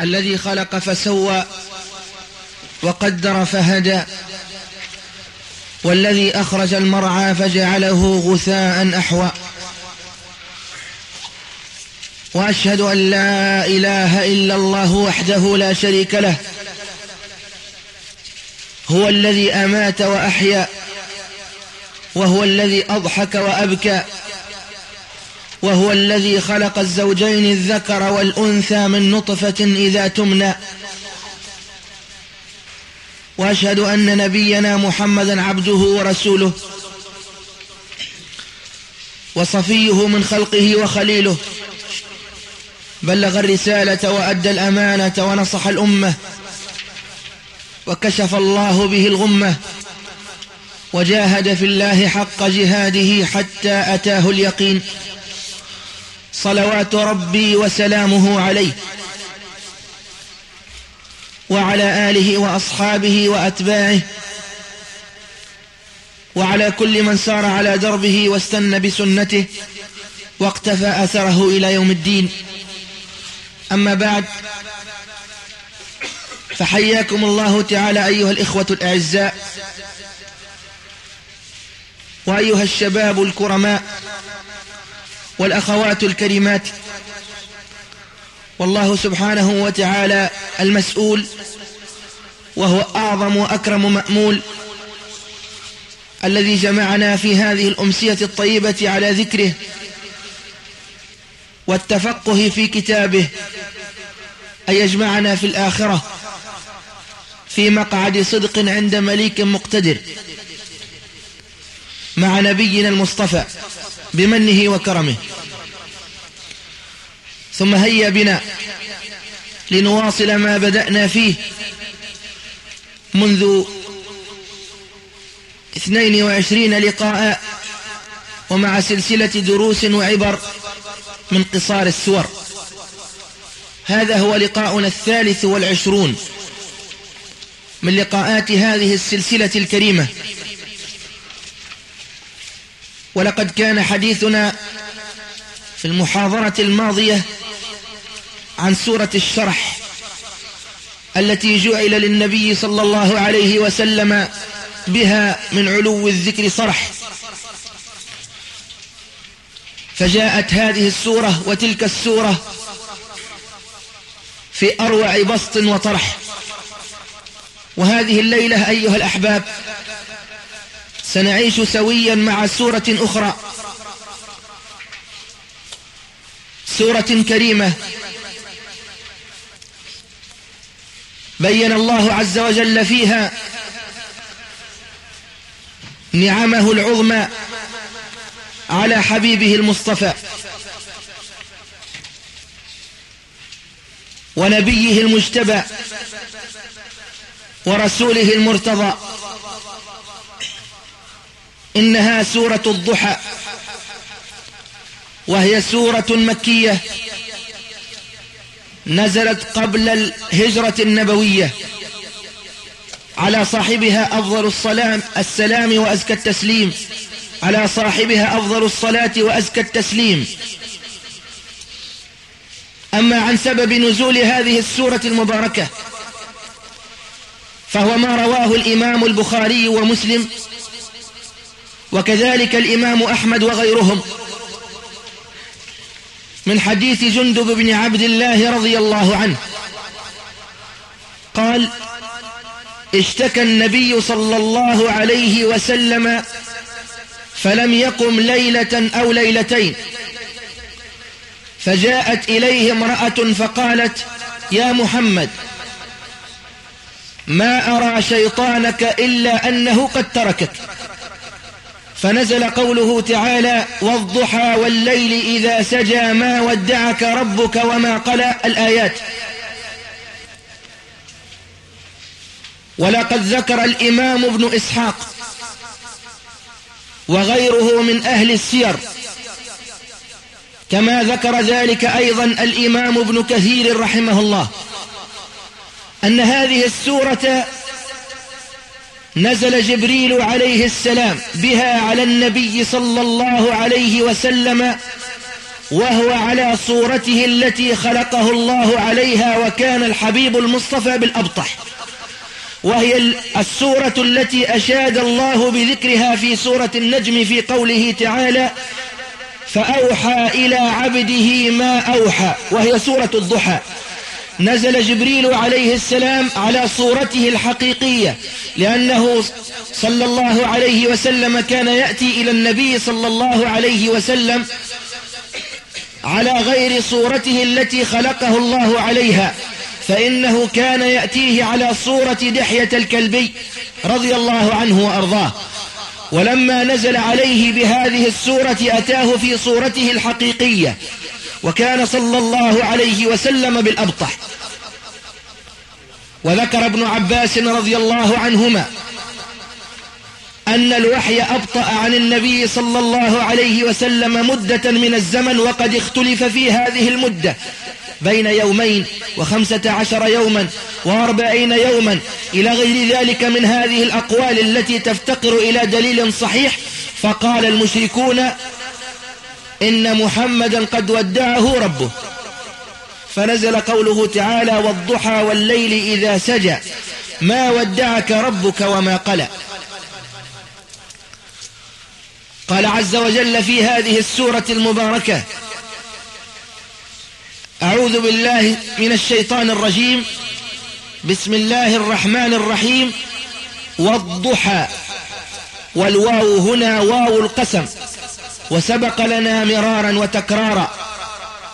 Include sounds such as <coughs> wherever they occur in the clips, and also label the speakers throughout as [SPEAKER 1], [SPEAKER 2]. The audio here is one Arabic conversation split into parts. [SPEAKER 1] الذي خلق فسوى وقدر فهدى والذي أخرج المرعى فجعله غثاء أحوى وأشهد أن لا إله إلا الله وحده لا شريك له هو الذي أمات وأحيا وهو الذي أضحك وأبكى وهو الذي خلق الزوجين الذكر والأنثى من نطفة إذا تمنى وأشهد أن نبينا محمدا عبده ورسوله وصفيه من خلقه وخليله بلغ الرسالة وأدى الأمانة ونصح الأمة وكشف الله به الغمة وجاهد في الله حق جهاده حتى أتاه اليقين صلوات ربي وسلامه عليه وعلى آله وأصحابه وأتباعه وعلى كل من سار على دربه واستنى بسنته واقتفى أثره إلى يوم الدين أما بعد فحياكم الله تعالى أيها الإخوة الأعزاء وأيها الشباب الكرماء والأخوات الكريمات والله سبحانه وتعالى المسؤول وهو أعظم وأكرم مأمول الذي جمعنا في هذه الأمسية الطيبة على ذكره والتفقه في كتابه أن يجمعنا في الآخرة في مقعد صدق عند مليك مقتدر مع نبينا المصطفى بمنه وكرمه ثم هيا بنا لنواصل ما بدأنا فيه منذ 22 لقاء ومع سلسلة دروس وعبر من قصار السور هذا هو لقاؤنا الثالث والعشرون من لقاءات هذه السلسلة الكريمة ولقد كان حديثنا في المحاضرة الماضية عن سورة الشرح التي جعل للنبي صلى الله عليه وسلم بها من علو الذكر صرح فجاءت هذه السورة وتلك السورة في أروع بسط وطرح وهذه الليلة أيها الأحباب سنعيش سويا مع سورة أخرى سورة كريمة بين الله عز وجل فيها نعمه العظمى على حبيبه المصطفى ونبيه المجتبى ورسوله المرتضى إنها سورة الضحى وهي سورة مكية نزلت قبل الهجرة النبوية على صاحبها أفضل الصلاة السلام وأزكى التسليم على صاحبها أفضل الصلاة وأزكى التسليم أما عن سبب نزول هذه السورة المباركة فهو ما رواه الإمام البخاري ومسلم وكذلك الإمام أحمد وغيرهم من حديث جندب بن عبد الله رضي الله عنه قال اشتكى النبي صلى الله عليه وسلم فلم يقم ليلة أو ليلتين فجاءت إليه امرأة فقالت يا محمد ما أرى شيطانك إلا أنه قد تركك فنزل قوله تعالى والضحى والليل إذا سجى ما ودعك ربك وما قلى الآيات ولقد ذكر الإمام ابن إسحاق وغيره من أهل السير كما ذكر ذلك أيضا الإمام ابن كثير رحمه الله أن هذه السورة نزل جبريل عليه السلام بها على النبي صلى الله عليه وسلم وهو على صورته التي خلقه الله عليها وكان الحبيب المصطفى بالأبطح وهي السورة التي أشاد الله بذكرها في سورة النجم في قوله تعالى فأوحى إلى عبده ما أوحى وهي سورة الضحى نزل جبريل عليه السلام على صورته الحقيقية لأنه صلى الله عليه وسلم كان يأتي إلى النبي صلى الله عليه وسلم على غير صورته التي خلقه الله عليها فإنه كان يأتيه على صورة دحية الكلبي رضي الله عنه وأرضاه ولما نزل عليه بهذه السورة أتاه في صورته الحقيقية وكان صلى الله عليه وسلم بالأبطح وذكر ابن عباس رضي الله عنهما أن الوحي أبطأ عن النبي صلى الله عليه وسلم مدة من الزمن وقد اختلف في هذه المدة بين يومين وخمسة عشر يوما وأربعين يوما إلى غير ذلك من هذه الأقوال التي تفتقر إلى دليل صحيح فقال المشركون إن محمدا قد ودعه ربه فنزل قوله تعالى والضحى والليل إذا سجى ما ودعك ربك وما قلى قال عز وجل في هذه السورة المباركة أعوذ بالله من الشيطان الرجيم بسم الله الرحمن الرحيم والضحى والواو هنا واو القسم وسبق لنا مرارا وتكرارا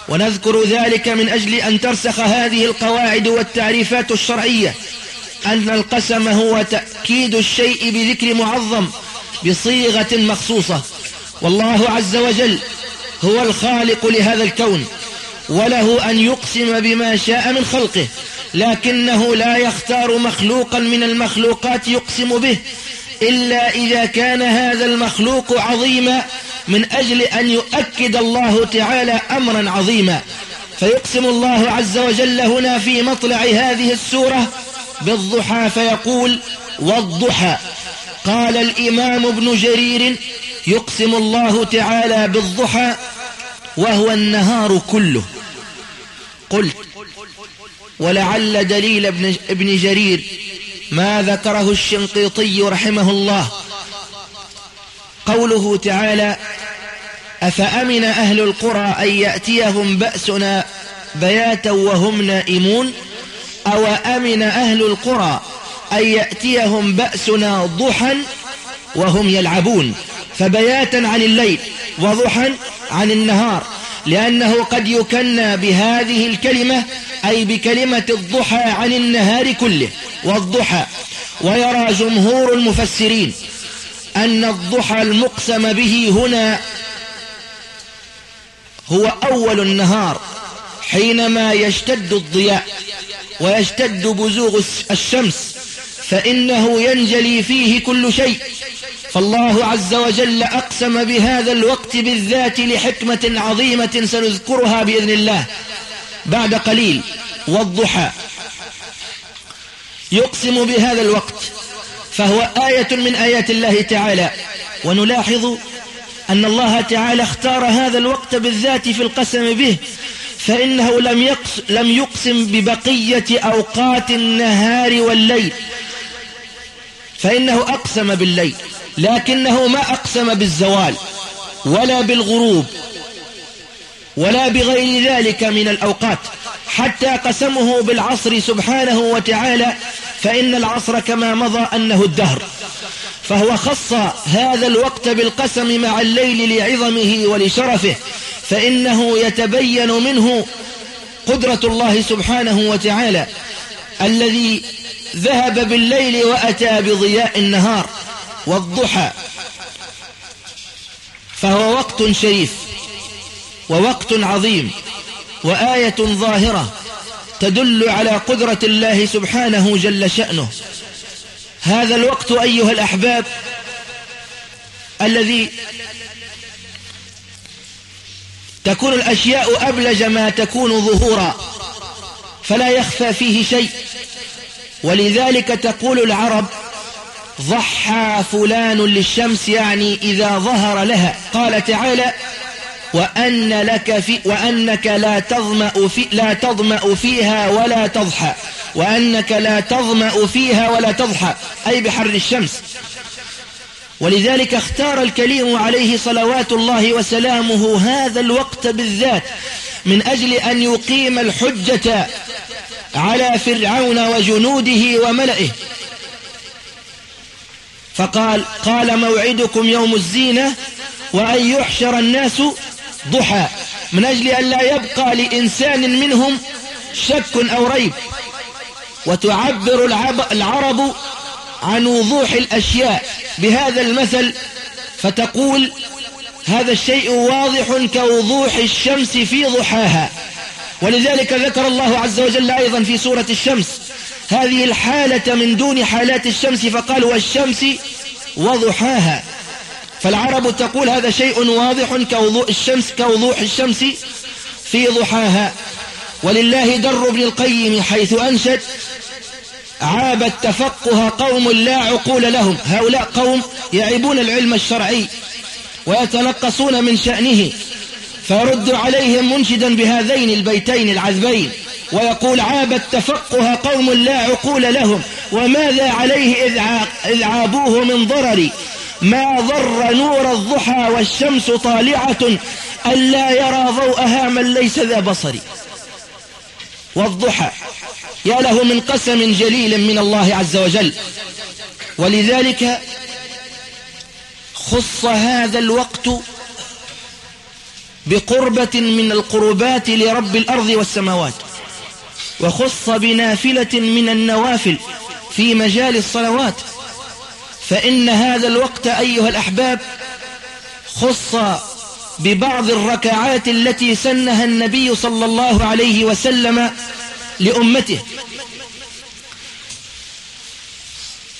[SPEAKER 1] ونذكر ذلك من أجل أن ترسخ هذه القواعد والتعريفات الشرعية أن القسم هو تأكيد الشيء بذكر معظم بصيغة مخصوصة والله عز وجل هو الخالق لهذا الكون وله أن يقسم بما شاء من خلقه لكنه لا يختار مخلوقا من المخلوقات يقسم به إلا إذا كان هذا المخلوق عظيما من أجل أن يؤكد الله تعالى أمرا عظيما فيقسم الله عز وجل هنا في مطلع هذه السورة بالضحى فيقول والضحى قال الإمام ابن جرير يقسم الله تعالى بالضحى وهو النهار كله قلت ولعل دليل ابن جرير ما ذكره الشنقيطي رحمه الله قوله تعالى أفأمن أهل القرى أن يأتيهم بأسنا بياتا وهم نائمون أو أمن أهل القرى أن يأتيهم بأسنا ضحا وهم يلعبون فبياتا عن الليل وضحا عن النهار لأنه قد يكنى بهذه الكلمة أي بكلمة الضحى عن النهار كله والضحى ويرى جمهور المفسرين أن الضحى المقسم به هنا هو أول النهار حينما يشتد الضياء ويشتد بزوغ الشمس فإنه ينجلي فيه كل شيء فالله عز وجل أقسم بهذا الوقت بالذات لحكمة عظيمة سنذكرها بإذن الله بعد قليل والضحى يقسم بهذا الوقت فهو آية من آيات الله تعالى ونلاحظ أن الله تعالى اختار هذا الوقت بالذات في القسم به فإنه لم يقسم, لم يقسم ببقية أوقات النهار والليل فإنه أقسم بالليل لكنه ما أقسم بالزوال ولا بالغروب ولا بغير ذلك من الأوقات حتى قسمه بالعصر سبحانه وتعالى فإن العصر كما مضى أنه الدهر فهو خص هذا الوقت بالقسم مع الليل لعظمه ولشرفه فإنه يتبين منه قدرة الله سبحانه وتعالى الذي ذهب بالليل وأتى بضياء النهار والضحى فهو وقت شريف ووقت عظيم وآية ظاهرة تدل على قدرة الله سبحانه جل شأنه هذا الوقت أيها الأحباب الذي تكون الأشياء أبلج ما تكون ظهورا فلا يخفى فيه شيء ولذلك تقول العرب ضحى فلان للشمس يعني إذا ظهر لها قال تعالى وأن لك في وأنك لا تظمأ في لا تظمأ فيها ولا تضحى وأنك لا تظمأ فيها ولا تضحى أي بحر الشمس ولذلك اختار الكليم عليه صلوات الله وسلامه هذا الوقت بالذات من أجل أن يقيم الحجة على فرعون وجنوده وملئه فقال قال موعدكم يوم الزينة وأن يحشر الناس ضحى من أجل أن لا يبقى لإنسان منهم شك أو ريب وتعبر العرب عن وضوح الأشياء بهذا المثل فتقول هذا الشيء واضح كوضوح الشمس في ضحاها ولذلك ذكر الله عز وجل أيضا في سورة الشمس هذه الحالة من دون حالات الشمس فقال والشمس وضحاها فالعرب تقول هذا شيء واضح كوضوء الشمس كوضوح الشمس في ضحاها ولله در ابن القيم حيث أنشد عاب التفقه قوم لا عقول لهم هؤلاء قوم يعيبون العلم الشرعي ويتنقصون من شأنه فرد عليهم منشدا بهذين البيتين العذبين ويقول عاب التفقه قوم لا عقول لهم وماذا عليه إذ عابوه من ضرر ما ضر نور الضحى والشمس طالعة ألا يرى ضوءها من ليس ذا بصر والضحى يا له من قسم جليل من الله عز وجل ولذلك خص هذا الوقت بقربة من القربات لرب الأرض والسماوات وخص بنافلة من النوافل في مجال الصلوات فإن هذا الوقت أيها الأحباب خص ببعض الركعات التي سنها النبي صلى الله عليه وسلم لأمته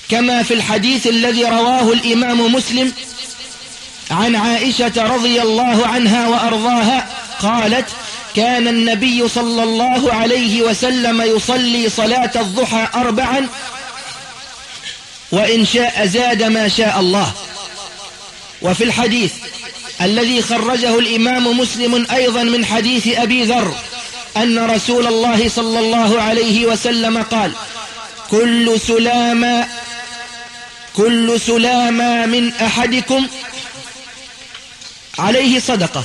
[SPEAKER 1] كما في الحديث الذي رواه الإمام مسلم عن عائشة رضي الله عنها وأرضاها قالت كان النبي صلى الله عليه وسلم يصلي صلاة الضحى أربعا وإن شاء زاد ما شاء الله وفي الحديث الذي خرجه الإمام مسلم أيضا من حديث أبي ذر أن رسول الله صلى الله عليه وسلم قال كل سلام كل سلام من أحدكم عليه صدقة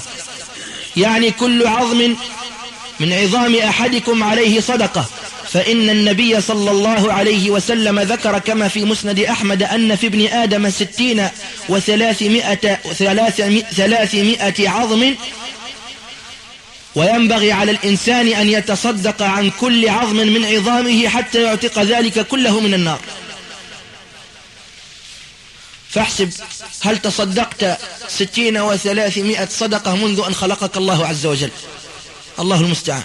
[SPEAKER 1] يعني كل عظم من عظام أحدكم عليه صدقة فإن النبي صلى الله عليه وسلم ذكر كما في مسند أحمد أن في ابن آدم ستين وثلاثمائة ثلاثمائة عظم وينبغي على الإنسان أن يتصدق عن كل عظم من عظامه حتى يعتق ذلك كله من النار فاحسب هل تصدقت ستين وثلاثمائة صدقة منذ أن خلقك الله عز وجل الله المستعان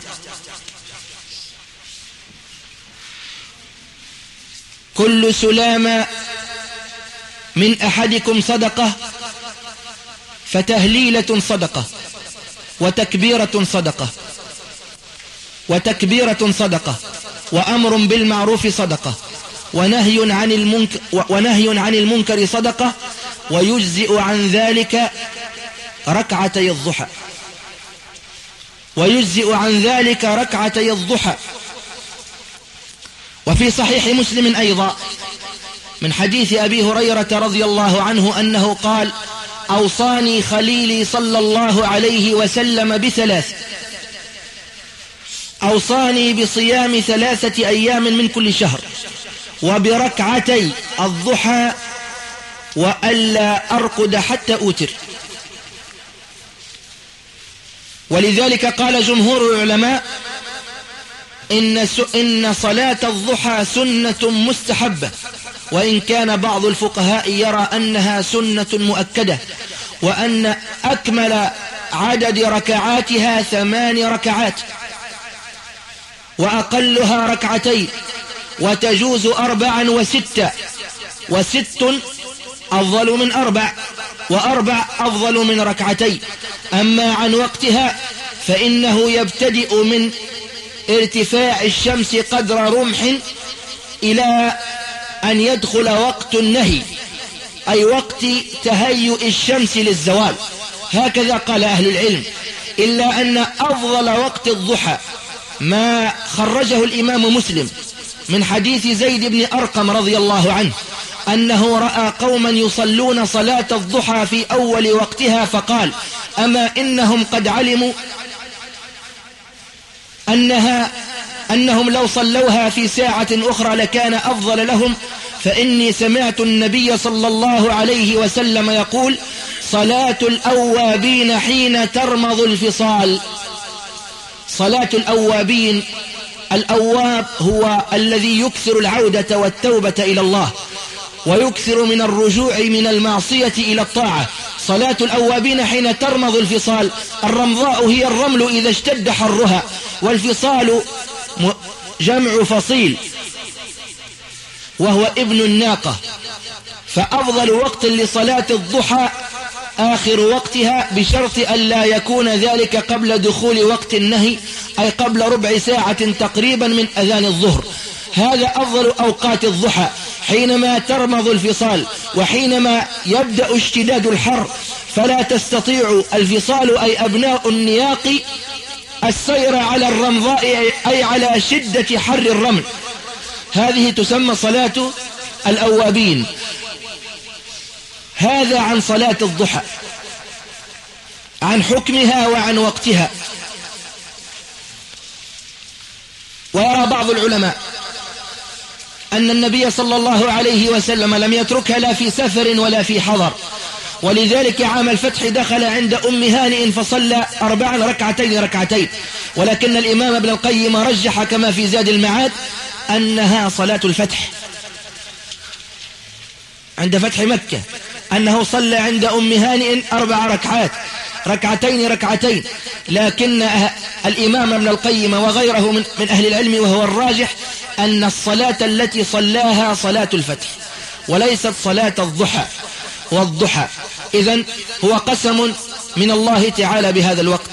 [SPEAKER 1] كل سلامة من أحدكم صدقة فتهليلة صدقة وتكبيرة صدقة وتكبيرة صدقة وأمر بالمعروف صدقة ونهي عن المنكر ونهي عن المنكر صدقة ويجزئ عن ذلك ركعتي الضحى ويجزئ عن ذلك ركعتي الضحى وفي صحيح مسلم أيضا من حديث أبي هريرة رضي الله عنه أنه قال أوصاني خليلي صلى الله عليه وسلم بثلاث أوصاني بصيام ثلاثة أيام من كل شهر وبركعتي الضحى وألا أرقد حتى أوتر ولذلك قال جمهور العلماء إن, إن صلاة الضحى سنة مستحبة وإن كان بعض الفقهاء يرى أنها سنة مؤكدة وأن أكمل عدد ركعاتها ثمان ركعات وأقلها ركعتين وتجوز أربعا وستة وست أفضل من أربع وأربع أفضل من ركعتين أما عن وقتها فإنه يبتدئ من ارتفاع الشمس قدر رمح إلى أن يدخل وقت النهي أي وقت تهيؤ الشمس للزوال هكذا قال أهل العلم إلا أن أفضل وقت الضحى ما خرجه الإمام مسلم من حديث زيد بن أرقم رضي الله عنه أنه رأى قوما يصلون صلاة الضحى في أول وقتها فقال أما إنهم قد علموا أنها أنهم لو صلوها في ساعة أخرى لكان أفضل لهم فإني سمعت النبي صلى الله عليه وسلم يقول صلاة الأوابين حين ترمض الفصال صلاة الأوابين الأواب هو الذي يكثر العودة والتوبة إلى الله ويكثر من الرجوع من المعصية إلى الطاعة صلاة الأوابين حين ترمض الفصال الرمضاء هي الرمل إذا اشتد حرها والفصال جمع فصيل وهو ابن الناقة فأفضل وقت لصلاة الضحى آخر وقتها بشرط ألا يكون ذلك قبل دخول وقت النهي أي قبل ربع ساعة تقريبا من أذان الظهر هذا أفضل أوقات الضحى حينما ترمض الفصال وحينما يبدأ اشتداد الحر فلا تستطيع الفصال أي أبناء النياق السير على الرمضاء أي على شدة حر الرمل هذه تسمى صلاة الأوابين هذا عن صلاة الضحى عن حكمها وعن وقتها ويرى بعض العلماء أن النبي صلى الله عليه وسلم لم يتركها لا في سفر ولا في حضر ولذلك عام الفتح دخل عند أم هانئ فصلى أربعا ركعتين ركعتين ولكن الإمام ابن القيم رجح كما في زاد المعاد أنها صلاة الفتح عند فتح مكة أنه صلى عند أم هانئ أربع ركعات ركعتين ركعتين لكن الإمام ابن القيم وغيره من, أهل العلم وهو الراجح أن الصلاة التي صلاها صلاة الفتح وليست صلاة الضحى والضحى إذا هو قسم من الله تعالى بهذا الوقت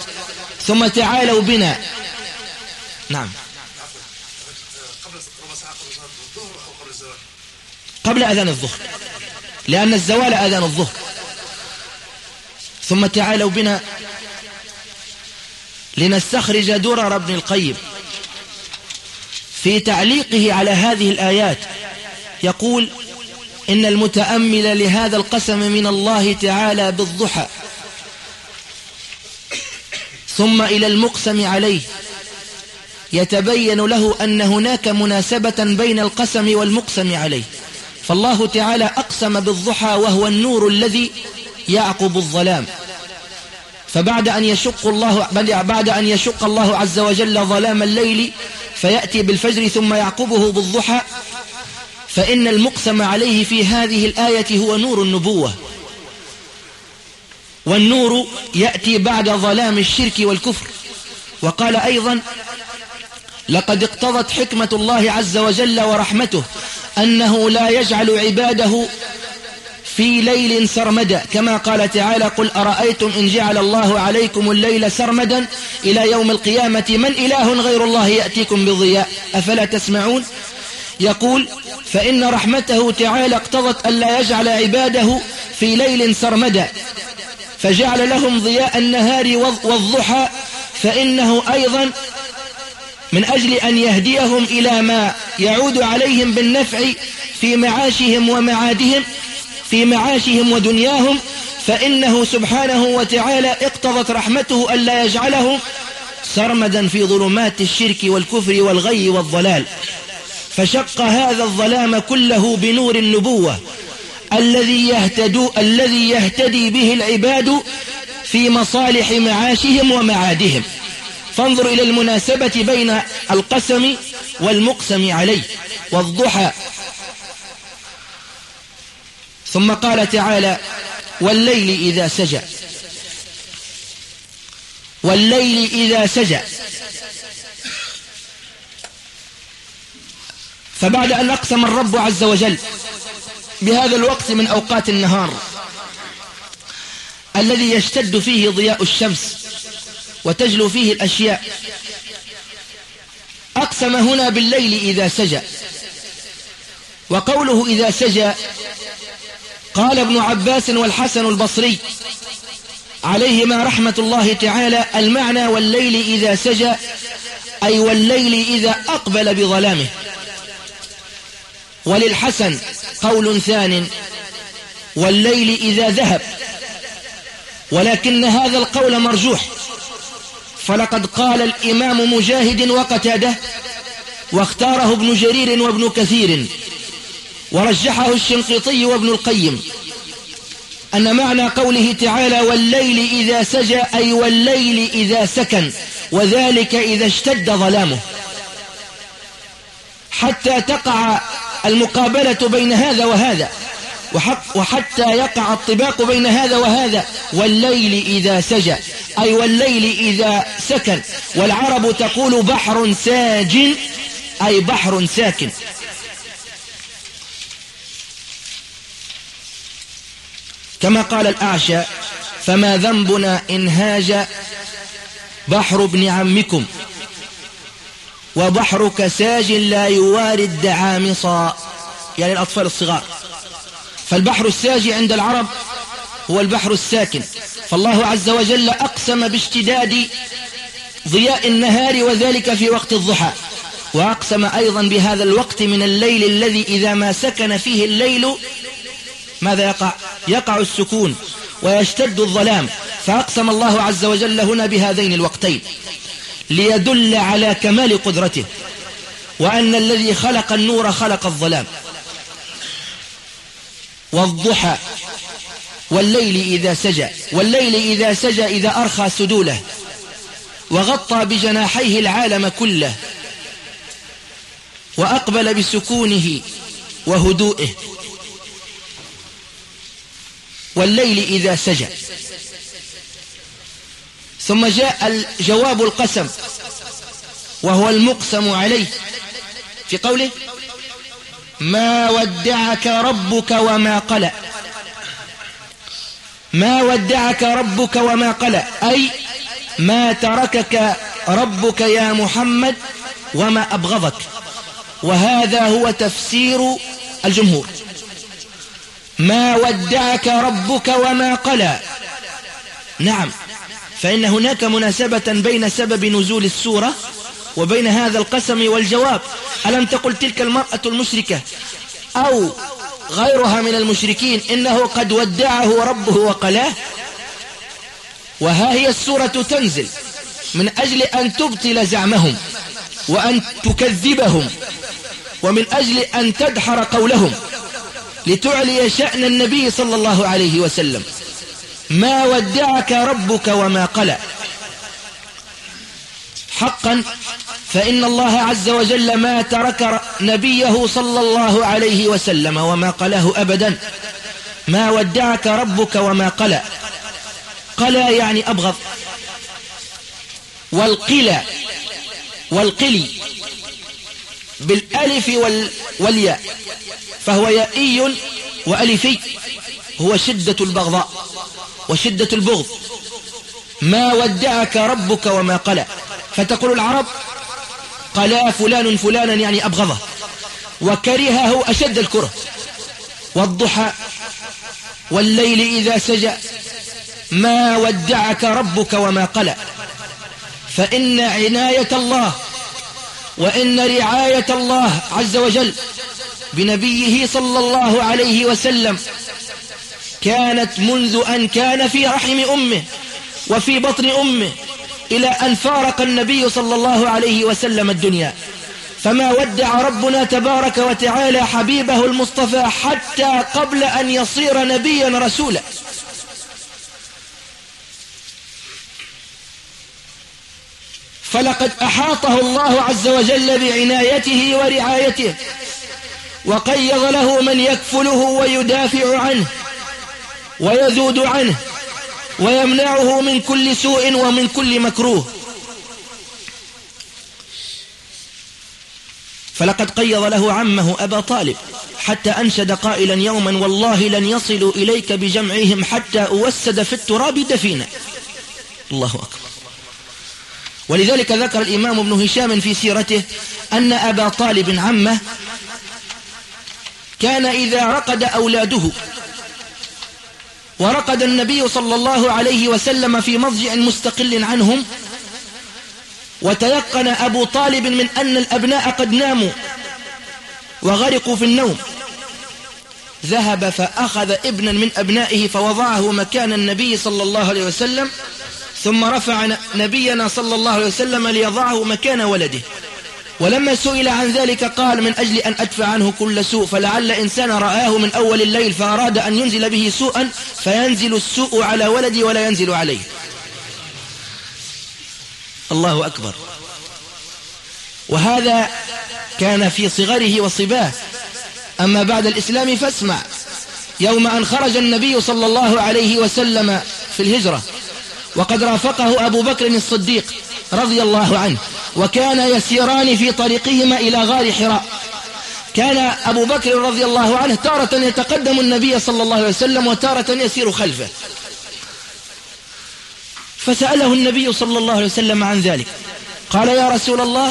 [SPEAKER 1] ثم تعالوا بنا نعم قبل أذان الظهر لأن الزوال أذان الظهر ثم تعالوا بنا لنستخرج درر ابن القيم في تعليقه على هذه الآيات يقول إن المتأمل لهذا القسم من الله تعالى بالضحى ثم إلى المقسم عليه يتبين له أن هناك مناسبة بين القسم والمقسم عليه فالله تعالى أقسم بالضحى وهو النور الذي يعقب الظلام فبعد أن يشق الله بعد أن يشق الله عز وجل ظلام الليل فيأتي بالفجر ثم يعقبه بالضحى فإن المقسم عليه في هذه الآية هو نور النبوة والنور يأتي بعد ظلام الشرك والكفر وقال أيضا لقد اقتضت حكمة الله عز وجل ورحمته أنه لا يجعل عباده في ليل سرمدا كما قال تعالى قل أرأيتم إن جعل الله عليكم الليل سرمدا إلى يوم القيامة من إله غير الله يأتيكم بالضياء أفلا تسمعون يقول فإن رحمته تعالى اقتضت ألا يجعل عباده في ليل سرمدا فجعل لهم ضياء النهار والضحى فإنه أيضا من أجل أن يهديهم إلى ما يعود عليهم بالنفع في معاشهم ومعادهم في معاشهم ودنياهم فإنه سبحانه وتعالى اقتضت رحمته ألا يجعله سرمدا في ظلمات الشرك والكفر والغي والضلال فشق هذا الظلام كله بنور النبوة الذي يهتدو الذي يهتدي به العباد في مصالح معاشهم ومعادهم فانظر إلى المناسبة بين القسم والمقسم عليه والضحى ثم قال تعالى والليل إذا سجى والليل إذا سجى فبعد أن أقسم الرب عز وجل بهذا الوقت من أوقات النهار الذي يشتد فيه ضياء الشمس وتجلو فيه الأشياء أقسم هنا بالليل إذا سجى وقوله إذا سجى قال ابن عباس والحسن البصري
[SPEAKER 2] عليهما
[SPEAKER 1] رحمة الله تعالى المعنى والليل إذا سجى أي والليل إذا أقبل بظلامه وللحسن قول ثان والليل إذا ذهب ولكن هذا القول مرجوح فلقد قال الإمام مجاهد وقتاده واختاره ابن جرير وابن كثير ورجحه الشنقيطي وابن القيم أن معنى قوله تعالى والليل إذا سجى أي والليل إذا سكن وذلك إذا اشتد ظلامه حتى تقع المقابلة بين هذا وهذا وحتى يقع الطباق بين هذا وهذا والليل إذا سجى أي والليل إذا سكن والعرب تقول بحر ساج أي بحر ساكن كما قال الأعشى فما ذنبنا إن هاج بحر ابن عمكم وبحرك ساج لا يواري الدعامصا يعني الأطفال الصغار فالبحر الساجي عند العرب هو البحر الساكن فالله عز وجل أقسم باشتداد ضياء النهار وذلك في وقت الضحى وأقسم أيضا بهذا الوقت من الليل الذي إذا ما سكن فيه الليل ماذا يقع يقع السكون ويشتد الظلام فأقسم الله عز وجل هنا بهذين الوقتين ليدل على كمال قدرته وأن الذي خلق النور خلق الظلام والضحى والليل إذا سجى والليل إذا سجى إذا أرخى سدوله وغطى بجناحيه العالم كله وأقبل بسكونه وهدوئه والليل إذا سجى ثم جاء الجواب القسم وهو المقسم عليه في قوله ما ودعك ربك وما قلأ ما ودعك ربك وما قلأ أي ما تركك ربك يا محمد وما أبغضك وهذا هو تفسير الجمهور ما ودعك ربك وما قلى نعم فإن هناك مناسبة بين سبب نزول السورة وبين هذا القسم والجواب ألم تقل تلك المرأة المشركة أو غيرها من المشركين إنه قد ودعه ربه وقلاه وها هي السورة تنزل من أجل أن تبطل زعمهم وأن تكذبهم ومن أجل أن تدحر قولهم لتعلي شأن النبي صلى الله عليه وسلم ما ودعك ربك وما قلى حقا فإن الله عز وجل ما ترك نبيه صلى الله عليه وسلم وما قلاه أبدا ما ودعك ربك وما قلى قلى يعني أبغض والقلى والقلي بالألف والقلي والياء فهو يائي وألفي هو شدة البغضاء وشدة البغض ما ودعك ربك وما قلى فتقول العرب قلا فلان فلانا يعني أبغضه وكرهه أشد الكره والضحى والليل إذا سجى ما ودعك ربك وما قلى فإن عناية الله وإن رعاية الله عز وجل بنبيه صلى الله عليه وسلم كانت منذ أن كان في رحم أمه وفي بطن أمه إلى أن فارق النبي صلى الله عليه وسلم الدنيا فما ودع ربنا تبارك وتعالى حبيبه المصطفى حتى قبل أن يصير نبيا رسولا فلقد أحاطه الله عز وجل بعنايته ورعايته وقيض له من يكفله ويدافع عنه ويذود عنه ويمنعه من كل سوء ومن كل مكروه فلقد قيض له عمه أبا طالب حتى أنشد قائلا يوما والله لن يصلوا إليك بجمعهم حتى أوسد في التراب دفينا الله أكبر ولذلك ذكر الإمام ابن هشام في سيرته أن أبا طالب عمه كان إذا رقد أولاده ورقد النبي صلى الله عليه وسلم في مضجع مستقل عنهم وتيقن أبو طالب من أن الأبناء قد ناموا وغرقوا في النوم ذهب فأخذ ابنا من أبنائه فوضعه مكان النبي صلى الله عليه وسلم ثم رفع نبينا صلى الله عليه وسلم ليضعه مكان ولده ولما سئل عن ذلك قال من أجل أن أدفع عنه كل سوء فلعل إنسان رآه من أول الليل فأراد أن ينزل به سوءا فينزل السوء على ولدي ولا ينزل عليه الله أكبر وهذا كان في صغره وصباه أما بعد الإسلام فاسمع يوم أن خرج النبي صلى الله عليه وسلم في الهجرة وقد رافقه أبو بكر الصديق رضي الله عنه وكان يسيران في طريقهما إلى غار حراء كان أبو بكر رضي الله عنه تارة يتقدم النبي صلى الله عليه وسلم وتارة يسير خلفه فسأله النبي صلى الله عليه وسلم عن ذلك قال يا رسول الله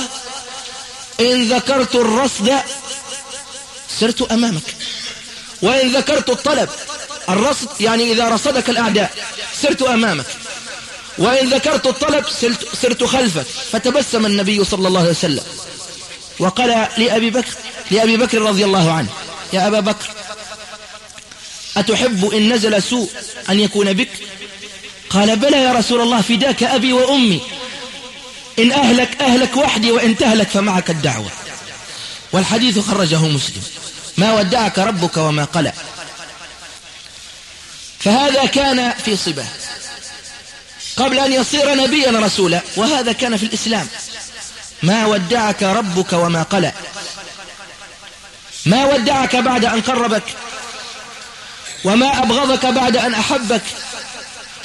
[SPEAKER 1] إن ذكرت الرصد سرت أمامك وإن ذكرت الطلب الرصد يعني إذا رصدك الأعداء سرت أمامك وإن ذكرت الطلب سرت خلفك فتبسم النبي صلى الله عليه وسلم وقال لأبي بكر لأبي بكر رضي الله عنه يا أبا بكر أتحب إن نزل سوء أن يكون بك قال بلى يا رسول الله فداك أبي وأمي إن أهلك أهلك وحدي وإن تهلك فمعك الدعوة والحديث خرجه مسلم ما ودعك ربك وما قلأ فهذا كان في صباه قبل أن يصير نبيا رسولا وهذا كان في الإسلام ما ودعك ربك وما قلى ما ودعك بعد أن قربك وما أبغضك بعد أن أحبك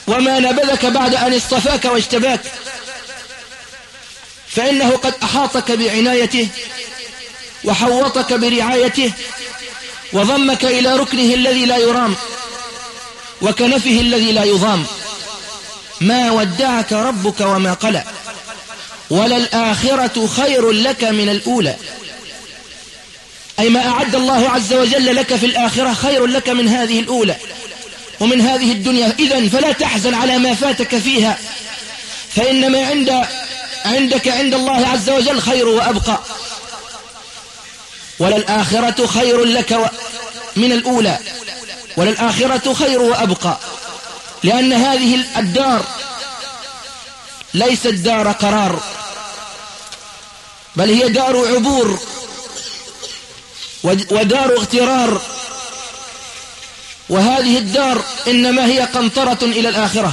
[SPEAKER 1] وما نبذك بعد أن اصطفاك واجتباك فإنه قد أحاطك بعنايته وحوطك برعايته وضمك إلى ركنه الذي لا يرام وكنفه الذي لا يضام ما ودعك ربك وما قلى وللآخرة خير لك من الأولى أي ما أعد الله عز وجل لك في الآخرة خير لك من هذه الأولى ومن هذه الدنيا إذا فلا تحزن على ما فاتك فيها فإن ما عند عندك عند الله عز وجل خير وأبقى وللآخرة خير لك و من الأولى وللآخرة خير وأبقى لأن هذه الدار ليست دار قرار بل هي دار عبور ودار اغترار وهذه الدار إنما هي قنطرة إلى الآخرة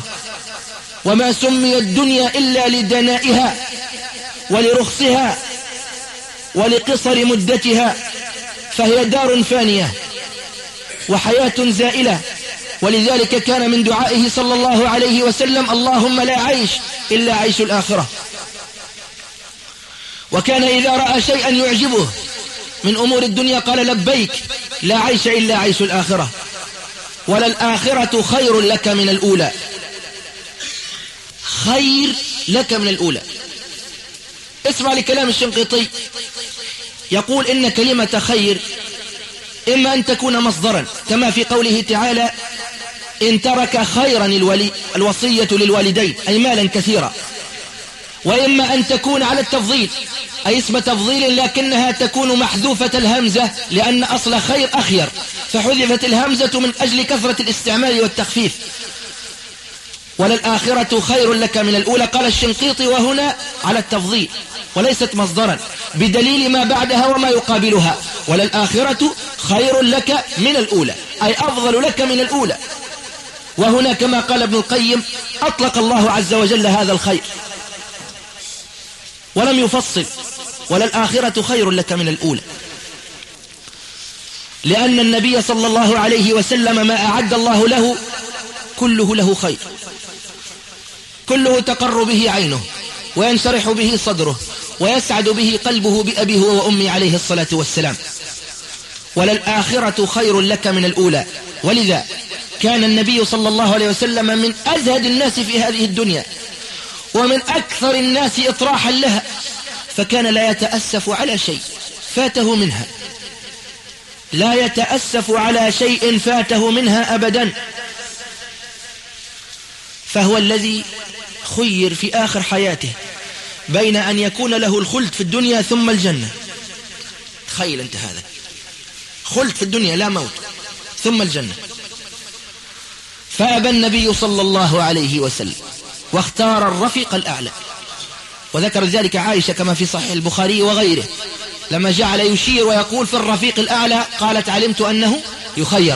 [SPEAKER 1] وما سمي الدنيا إلا لدنائها ولرخصها ولقصر مدتها فهي دار فانية وحياة زائلة ولذلك كان من دعائه صلى الله عليه وسلم اللهم لا عيش إلا عيش الآخرة وكان إذا رأى شيئا يعجبه من أمور الدنيا قال لبيك لا عيش إلا عيش الآخرة وللآخرة خير لك من الأولى خير لك من الأولى اسمع لكلام الشنقيطي يقول إن كلمة خير إما أن تكون مصدرا كما في قوله تعالى إن ترك خيرا الولي الوصية للوالدين أي مالا كثيرا وإما أن تكون على التفضيل أي اسم تفضيل لكنها تكون محذوفة الهمزة لأن أصل خير أخير فحذفت الهمزة من أجل كثرة الاستعمال والتخفيف وللآخرة خير لك من الأولى قال الشنقيطي وهنا على التفضيل وليست مصدرا بدليل ما بعدها وما يقابلها وللآخرة خير لك من الأولى أي أفضل لك من الأولى وهنا كما قال ابن القيم أطلق الله عز وجل هذا الخير ولم يفصل وللآخرة خير لك من الأولى لأن النبي صلى الله عليه وسلم ما أعد الله له كله له خير كله تقر به عينه وينشرح به صدره ويسعد به قلبه بأبيه وأمي عليه الصلاة والسلام وللآخرة خير لك من الأولى ولذا كان النبي صلى الله عليه وسلم من أزهد الناس في هذه الدنيا ومن أكثر الناس إطراحا لها فكان لا يتأسف على شيء فاته منها لا يتأسف على شيء فاته منها أبدا فهو الذي خير في آخر حياته بين أن يكون له الخلد في الدنيا ثم الجنة تخيل أنت هذا خلد في الدنيا لا موت ثم الجنة فأبى النبي صلى الله عليه وسلم واختار الرفيق الأعلى وذكر ذلك عائشة كما في صحيح البخاري وغيره لما جعل يشير ويقول في الرفيق الأعلى قالت علمت أنه يخير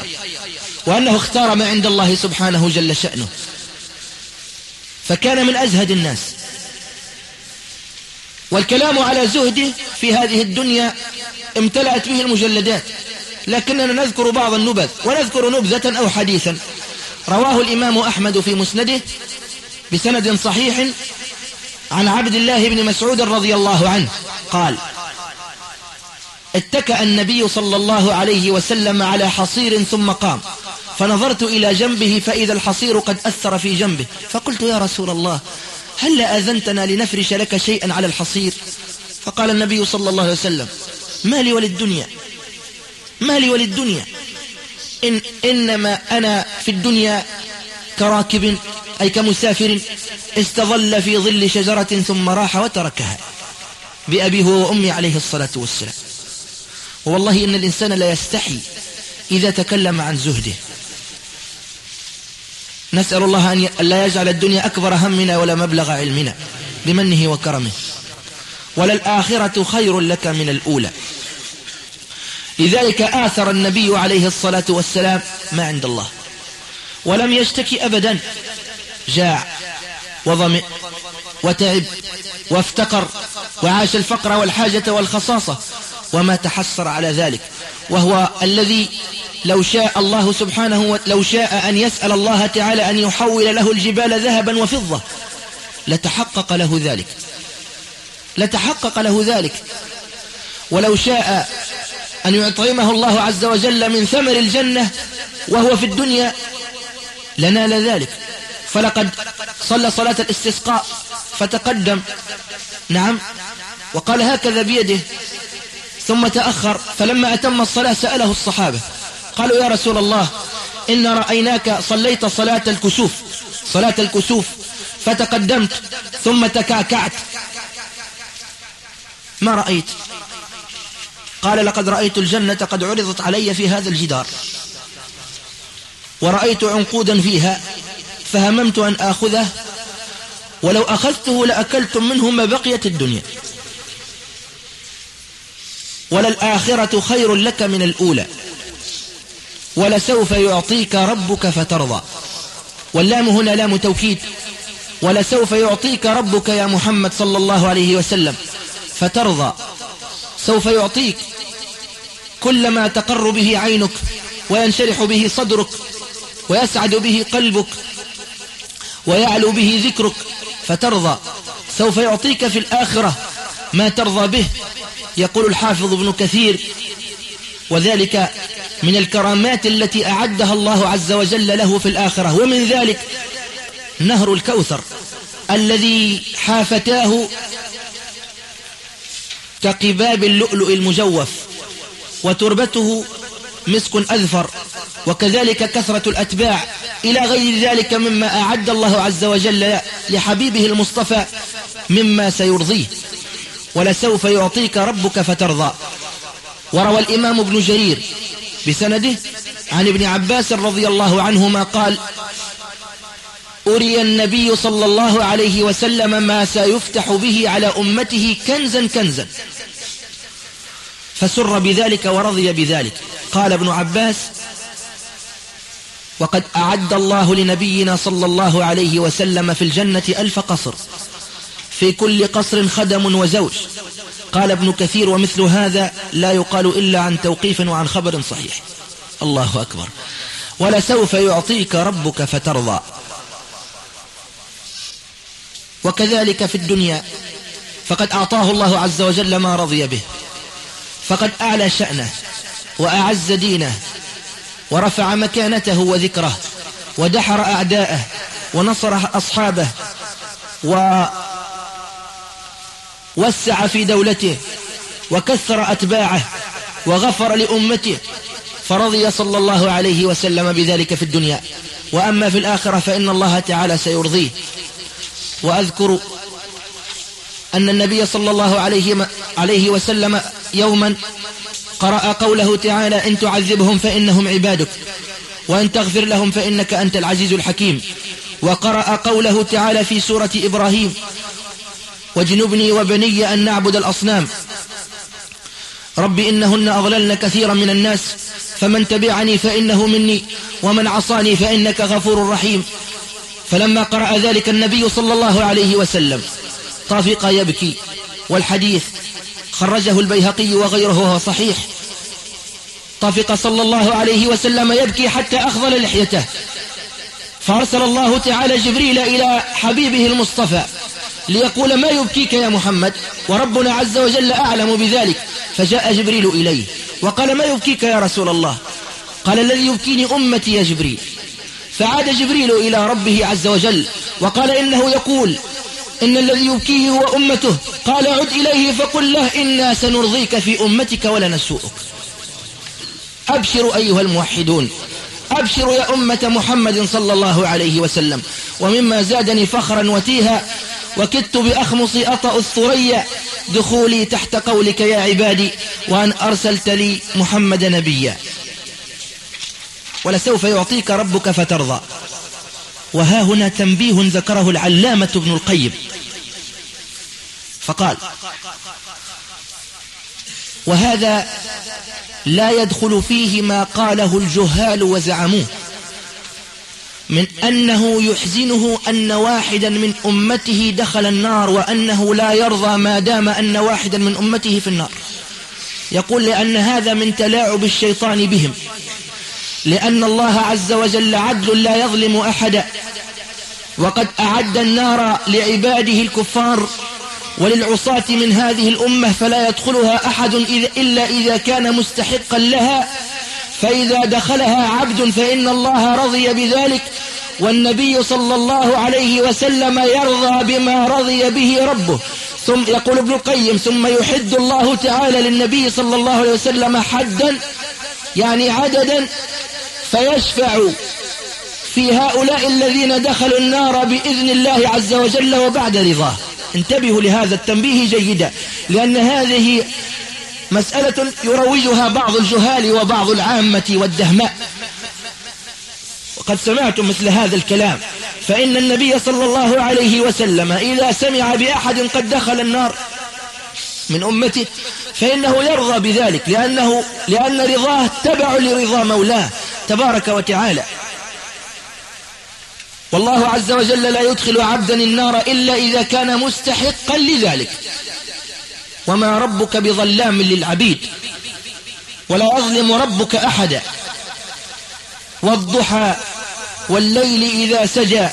[SPEAKER 1] وأنه اختار ما عند الله سبحانه جل شأنه فكان من أزهد الناس والكلام على زهده في هذه الدنيا امتلأت به المجلدات لكننا نذكر بعض النبذ ونذكر نبذة أو حديثا رواه الإمام أحمد في مسنده بسند صحيح عن عبد الله بن مسعود رضي الله عنه قال اتكأ النبي صلى الله عليه وسلم على حصير ثم قام فنظرت إلى جنبه فإذا الحصير قد أثر في جنبه فقلت يا رسول الله هل أذنتنا لنفرش لك شيئا على الحصير فقال النبي صلى الله عليه وسلم ما لي وللدنيا ما لي وللدنيا إن إنما أنا في الدنيا كراكب أي كمسافر استظل في ظل شجرة ثم راح وتركها بأبيه وأمي عليه الصلاة والسلام والله إن الإنسان لا يستحي إذا تكلم عن زهده نسأل الله أن لا يجعل الدنيا أكبر همنا ولا مبلغ علمنا بمنه وكرمه وللآخرة خير لك من الأولى لذلك آثر النبي عليه الصلاة والسلام ما عند الله ولم يشتكي أبدا جاع وظمئ وتعب وافتقر وعاش الفقر والحاجة والخصاصة وما تحسر على ذلك وهو الذي لو شاء الله سبحانه لو شاء أن يسأل الله تعالى أن يحول له الجبال ذهبا وفضة لتحقق له ذلك لتحقق له ذلك ولو شاء أن يطعمه الله عز وجل من ثمر الجنة وهو في الدنيا لنال ذلك فلقد صلى صلاة الاستسقاء فتقدم نعم وقال هكذا بيده ثم تأخر فلما أتم الصلاة سأله الصحابة قالوا يا رسول الله إن رأيناك صليت صلاة الكسوف صلاة الكسوف فتقدمت ثم تكعكعت ما رأيت قال لقد رأيت الجنة قد عرضت علي في هذا الجدار ورأيت عنقودا فيها فهممت أن آخذه ولو أخذته لأكلتم منه ما بقيت الدنيا وللآخرة خير لك من الأولى ولسوف يعطيك ربك فترضى واللام هنا لام توكيد ولسوف يعطيك ربك يا محمد صلى الله عليه وسلم فترضى سوف يعطيك كل ما تقر به عينك وينشرح به صدرك ويسعد به قلبك ويعلو به ذكرك فترضى سوف يعطيك في الآخرة ما ترضى به يقول الحافظ ابن كثير وذلك من الكرامات التي أعدها الله عز وجل له في الآخرة ومن ذلك نهر الكوثر الذي حافتاه كقباب اللؤلؤ المجوف وتربته مسك أذفر وكذلك كثرة الأتباع إلى غير ذلك مما أعد الله عز وجل لحبيبه المصطفى مما سيرضيه ولسوف يعطيك ربك فترضى وروى الإمام ابن جرير بسنده عن ابن عباس رضي الله عنهما قال أري النبي صلى الله عليه وسلم ما سيفتح به على أمته كنزا كنزا فسر بذلك ورضي بذلك قال ابن عباس وقد أعد الله لنبينا صلى الله عليه وسلم في الجنة ألف قصر في كل قصر خدم وزوج قال ابن كثير ومثل هذا لا يقال إلا عن توقيف وعن خبر صحيح الله أكبر ولسوف يعطيك ربك فترضى وكذلك في الدنيا فقد أعطاه الله عز وجل ما رضي به فقد أعلى شأنه وأعز دينه ورفع مكانته وذكره ودحر أعداءه ونصر أصحابه ووسع في دولته وكثر أتباعه وغفر لأمته فرضي صلى الله عليه وسلم بذلك في الدنيا وأما في الآخرة فإن الله تعالى سيرضيه وأذكر أن النبي صلى الله عليه, عليه وسلم يوما قرأ قوله تعالى إن تعذبهم فإنهم عبادك وأن تغفر لهم فإنك أنت العزيز الحكيم وقرأ قوله تعالى في سورة إبراهيم واجنبني وبني أن نعبد الأصنام رب إنهن أضللن كثيرا من الناس فمن تبعني فإنه مني ومن عصاني فإنك غفور رحيم فلما قرأ ذلك النبي صلى الله عليه وسلم طفق يبكي والحديث خرجه البيهقي وغيره وهو صحيح طفق صلى الله عليه وسلم يبكي حتى أخضل لحيته فأرسل الله تعالى جبريل إلى حبيبه المصطفى ليقول ما يبكيك يا محمد وربنا عز وجل أعلم بذلك فجاء جبريل إليه وقال ما يبكيك يا رسول الله قال الذي يبكيني أمتي يا جبريل فعاد جبريل إلى ربه عز وجل وقال إنه يقول إن الذي يبكيه هو أمته قال عد إليه فقل له إنا سنرضيك في أمتك ولا نسوءك أبشر أيها الموحدون أبشر يا أمة محمد صلى الله عليه وسلم ومما زادني فخرا وتيها وكدت بأخمص أطأ الثريا دخولي تحت قولك يا عبادي وأن أرسلت لي محمد نبيا ولسوف يعطيك ربك فترضى وها هنا تنبيه ذكره العلامة ابن القيم فقال وهذا لا يدخل فيه ما قاله الجهال وزعموه من أنه يحزنه أن واحدا من أمته دخل النار وأنه لا يرضى ما دام أن واحدا من أمته في النار يقول لأن هذا من تلاعب الشيطان بهم لأن الله عز وجل عدل لا يظلم أحدا وقد أعد النار لعباده الكفار وللعصاة من هذه الأمة فلا يدخلها أحد إلا إذا كان مستحقا لها فإذا دخلها عبد فإن الله رضي بذلك والنبي صلى الله عليه وسلم يرضى بما رضي به ربه ثم يقول ابن القيم ثم يحد الله تعالى للنبي صلى الله عليه وسلم حدا يعني عددا فيشفع في هؤلاء الذين دخلوا النار بإذن الله عز وجل وبعد رضاه انتبهوا لهذا التنبيه جيدا لأن هذه مسألة يروجها بعض الجهال وبعض العامة والدهماء وقد سمعتم مثل هذا الكلام فإن النبي صلى الله عليه وسلم إذا سمع بأحد قد دخل النار من أمته فإنه يرضى بذلك لأنه لأن رضاه تبع لرضا مولاه تبارك وتعالى والله عز وجل لا يدخل عبدا النار إلا إذا كان مستحقا لذلك وما ربك بظلام للعبيد ولا يظلم ربك أحدا والضحى والليل إذا سجى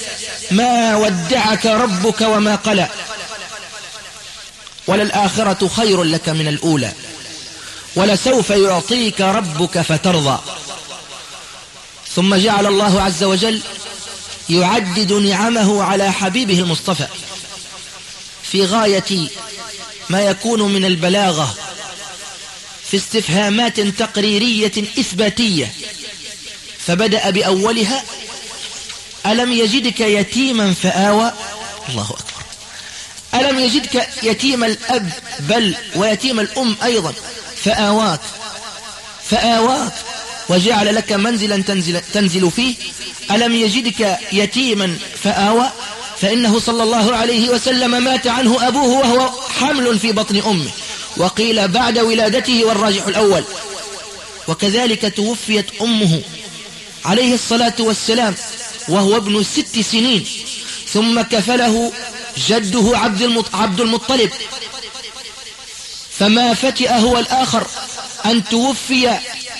[SPEAKER 1] ما ودعك ربك وما قلى وللآخرة خير لك من الأولى ولسوف يعطيك ربك فترضى ثم جعل الله عز وجل يعدد نعمه على حبيبه المصطفى في غاية ما يكون من البلاغة في استفهامات تقريرية إثباتية فبدأ بأولها ألم يجدك يتيما فآوى الله أكبر ألم يجدك يتيم الأب بل ويتيم الأم أيضا فآواك فآواك وجعل لك منزلا تنزل, تنزل فيه ألم يجدك يتيما فآوى فإنه صلى الله عليه وسلم مات عنه أبوه وهو حمل في بطن أمه وقيل بعد ولادته والراجح الأول وكذلك توفيت أمه عليه الصلاة والسلام وهو ابن ست سنين ثم كفله جده عبد المطلب فما فتئ هو الآخر أن توفي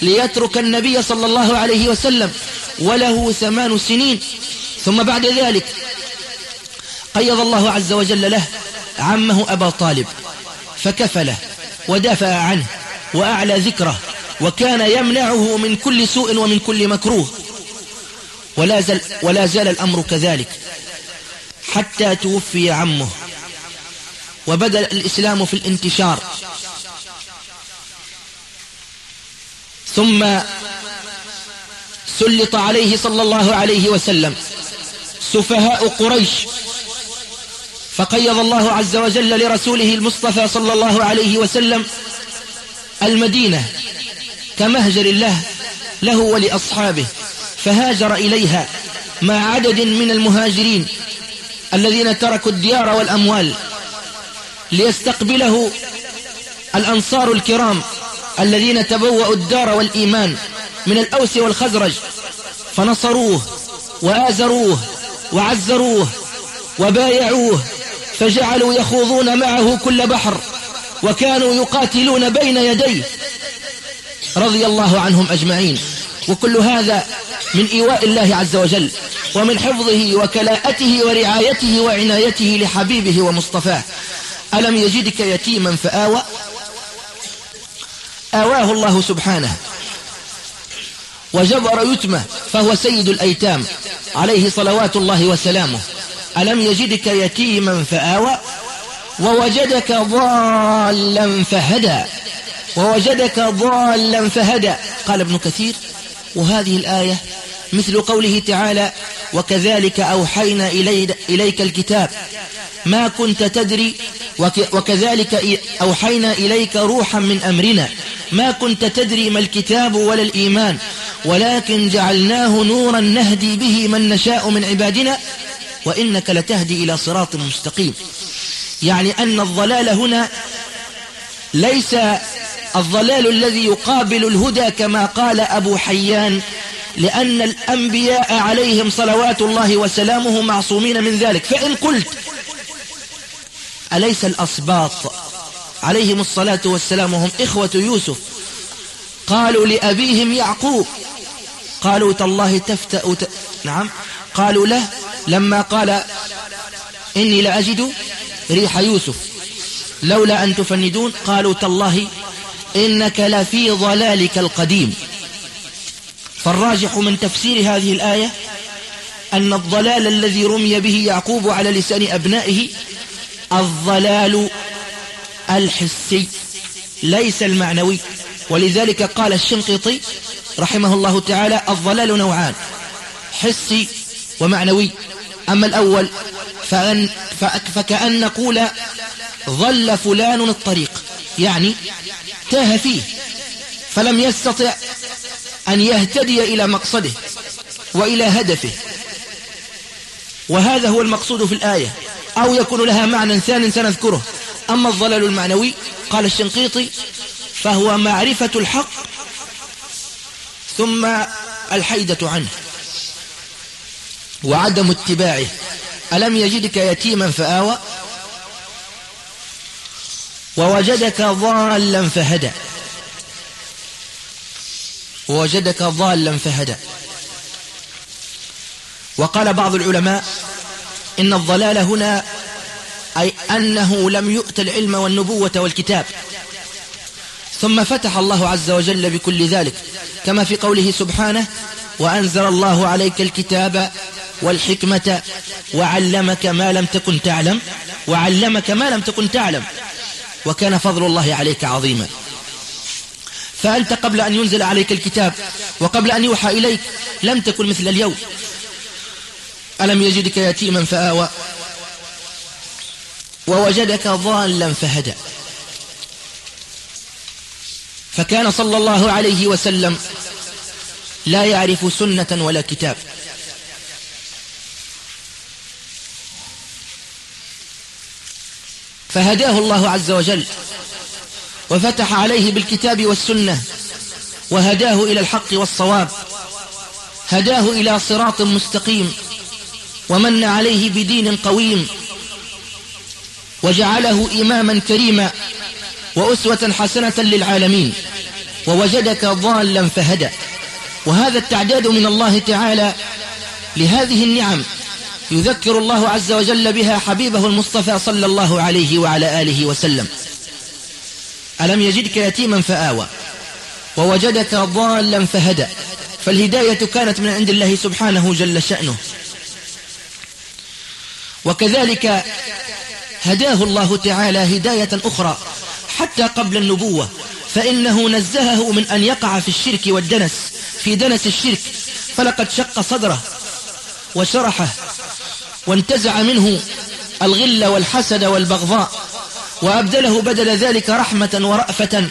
[SPEAKER 1] ليترك النبي صلى الله عليه وسلم وله ثمان سنين ثم بعد ذلك قيض الله عز وجل له عمه أبا طالب فكفله ودافع عنه وأعلى ذكره وكان يمنعه من كل سوء ومن كل مكروه ولا زال, ولا زال الأمر كذلك حتى توفي عمه وبدأ الإسلام في الانتشار ثم سلط عليه صلى الله عليه وسلم سفهاء قريش فقيض الله عز وجل لرسوله المصطفى صلى الله عليه وسلم المدينة كمهجر الله له ولأصحابه فهاجر إليها مع عدد من المهاجرين الذين تركوا الديار والأموال ليستقبله الأنصار الكرام الذين تبوأوا الدار والإيمان من الأوس والخزرج فنصروه وآزروه وعزروه وبايعوه فجعلوا يخوضون معه كل بحر وكانوا يقاتلون بين يديه رضي الله عنهم أجمعين وكل هذا من إيواء الله عز وجل ومن حفظه وكلاءته ورعايته وعنايته لحبيبه ومصطفاه ألم يجدك يتيما فآوى آواه الله سبحانه وجبر يتمه فهو سيد الأيتام عليه صلوات الله وسلامه ألم يجدك يتيما فآوى ووجدك ضالا فهدى ووجدك ضالا فهدى قال ابن كثير وهذه الآية مثل قوله تعالى وكذلك أوحينا إلي إليك الكتاب ما كنت تدري وكذلك أوحينا إليك روحا من أمرنا ما كنت تدري ما الكتاب ولا الإيمان ولكن جعلناه نورا نهدي به من نشاء من عبادنا وإنك لتهدي إلى صراط مستقيم يعني أن الضلال هنا ليس الضلال الذي يقابل الهدى كما قال أبو حيان لأن الأنبياء عليهم صلوات الله وسلامه معصومين من ذلك فإن قلت أليس الأصباط عليهم الصلاة والسلام هم إخوة يوسف قالوا لأبيهم يعقوب قالوا تالله تفتأ ت... نعم قالوا له لما قال إني لأجد ريح يوسف لولا أن تفندون قالوا تالله إنك لفي ضلالك القديم فالراجح من تفسير هذه الآية أن الضلال الذي رمي به يعقوب على لسان أبنائه الضلال الحسي ليس المعنوي ولذلك قال الشنقيطي رحمه الله تعالى الضلال نوعان حسي ومعنوي أما الأول فأن فكأن نقول ظل فلان الطريق يعني تاه فيه فلم يستطع أن يهتدي إلى مقصده وإلى هدفه وهذا هو المقصود في الآية أو يكون لها معنى ثان سنذكره أما الضلال المعنوي قال الشنقيطي فهو معرفة الحق ثم الحيدة عنه وعدم اتباعه ألم يجدك يتيما فآوى ووجدك ضالا فهدى ووجدك ضالا فهدى وقال بعض العلماء إن الضلال هنا أي أنه لم يؤت العلم والنبوة والكتاب ثم فتح الله عز وجل بكل ذلك كما في قوله سبحانه وأنزل الله عليك الكتاب والحكمة وعلمك ما لم تكن تعلم وعلمك ما لم تكن تعلم وكان فضل الله عليك عظيما فأنت قبل أن ينزل عليك الكتاب وقبل أن يوحى إليك لم تكن مثل اليوم ألم يجدك يتيما فآوى ووجدك ضالا فهدى فكان صلى الله عليه وسلم لا يعرف سنة ولا كتاب فهداه الله عز وجل وفتح عليه بالكتاب والسنة وهداه إلى الحق والصواب هداه إلى صراط مستقيم ومن عليه بدين قويم وجعله إماما كريما وأسوة حسنة للعالمين ووجدك ضالا فهدى وهذا التعداد من الله تعالى لهذه النعم يذكر الله عز وجل بها حبيبه المصطفى صلى الله عليه وعلى آله وسلم ألم يجدك يتيما فآوى ووجدك ضالا فهدى فالهداية كانت من عند الله سبحانه جل شأنه وكذلك هداه الله تعالى هداية أخرى حتى قبل النبوة فإنه نزهه من أن يقع في الشرك والدنس في دنس الشرك فلقد شق صدره وشرحه وانتزع منه الغل والحسد والبغضاء وأبدله بدل ذلك رحمة ورأفة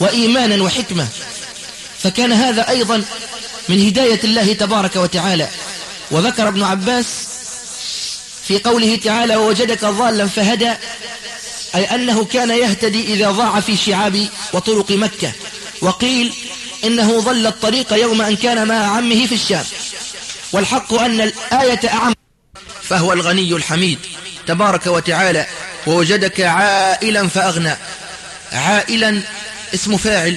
[SPEAKER 1] وإيمانا وحكمة فكان هذا أيضا من هداية الله تبارك وتعالى وذكر ابن عباس في قوله تعالى ووجدك ضالا فهدى أي أنه كان يهتدي إذا ضاع في شعاب وطرق مكة وقيل إنه ضل الطريق يوم أن كان مع عمه في الشام والحق أن الآية أعم فهو الغني الحميد تبارك وتعالى ووجدك عائلا فأغنى عائلا اسم فاعل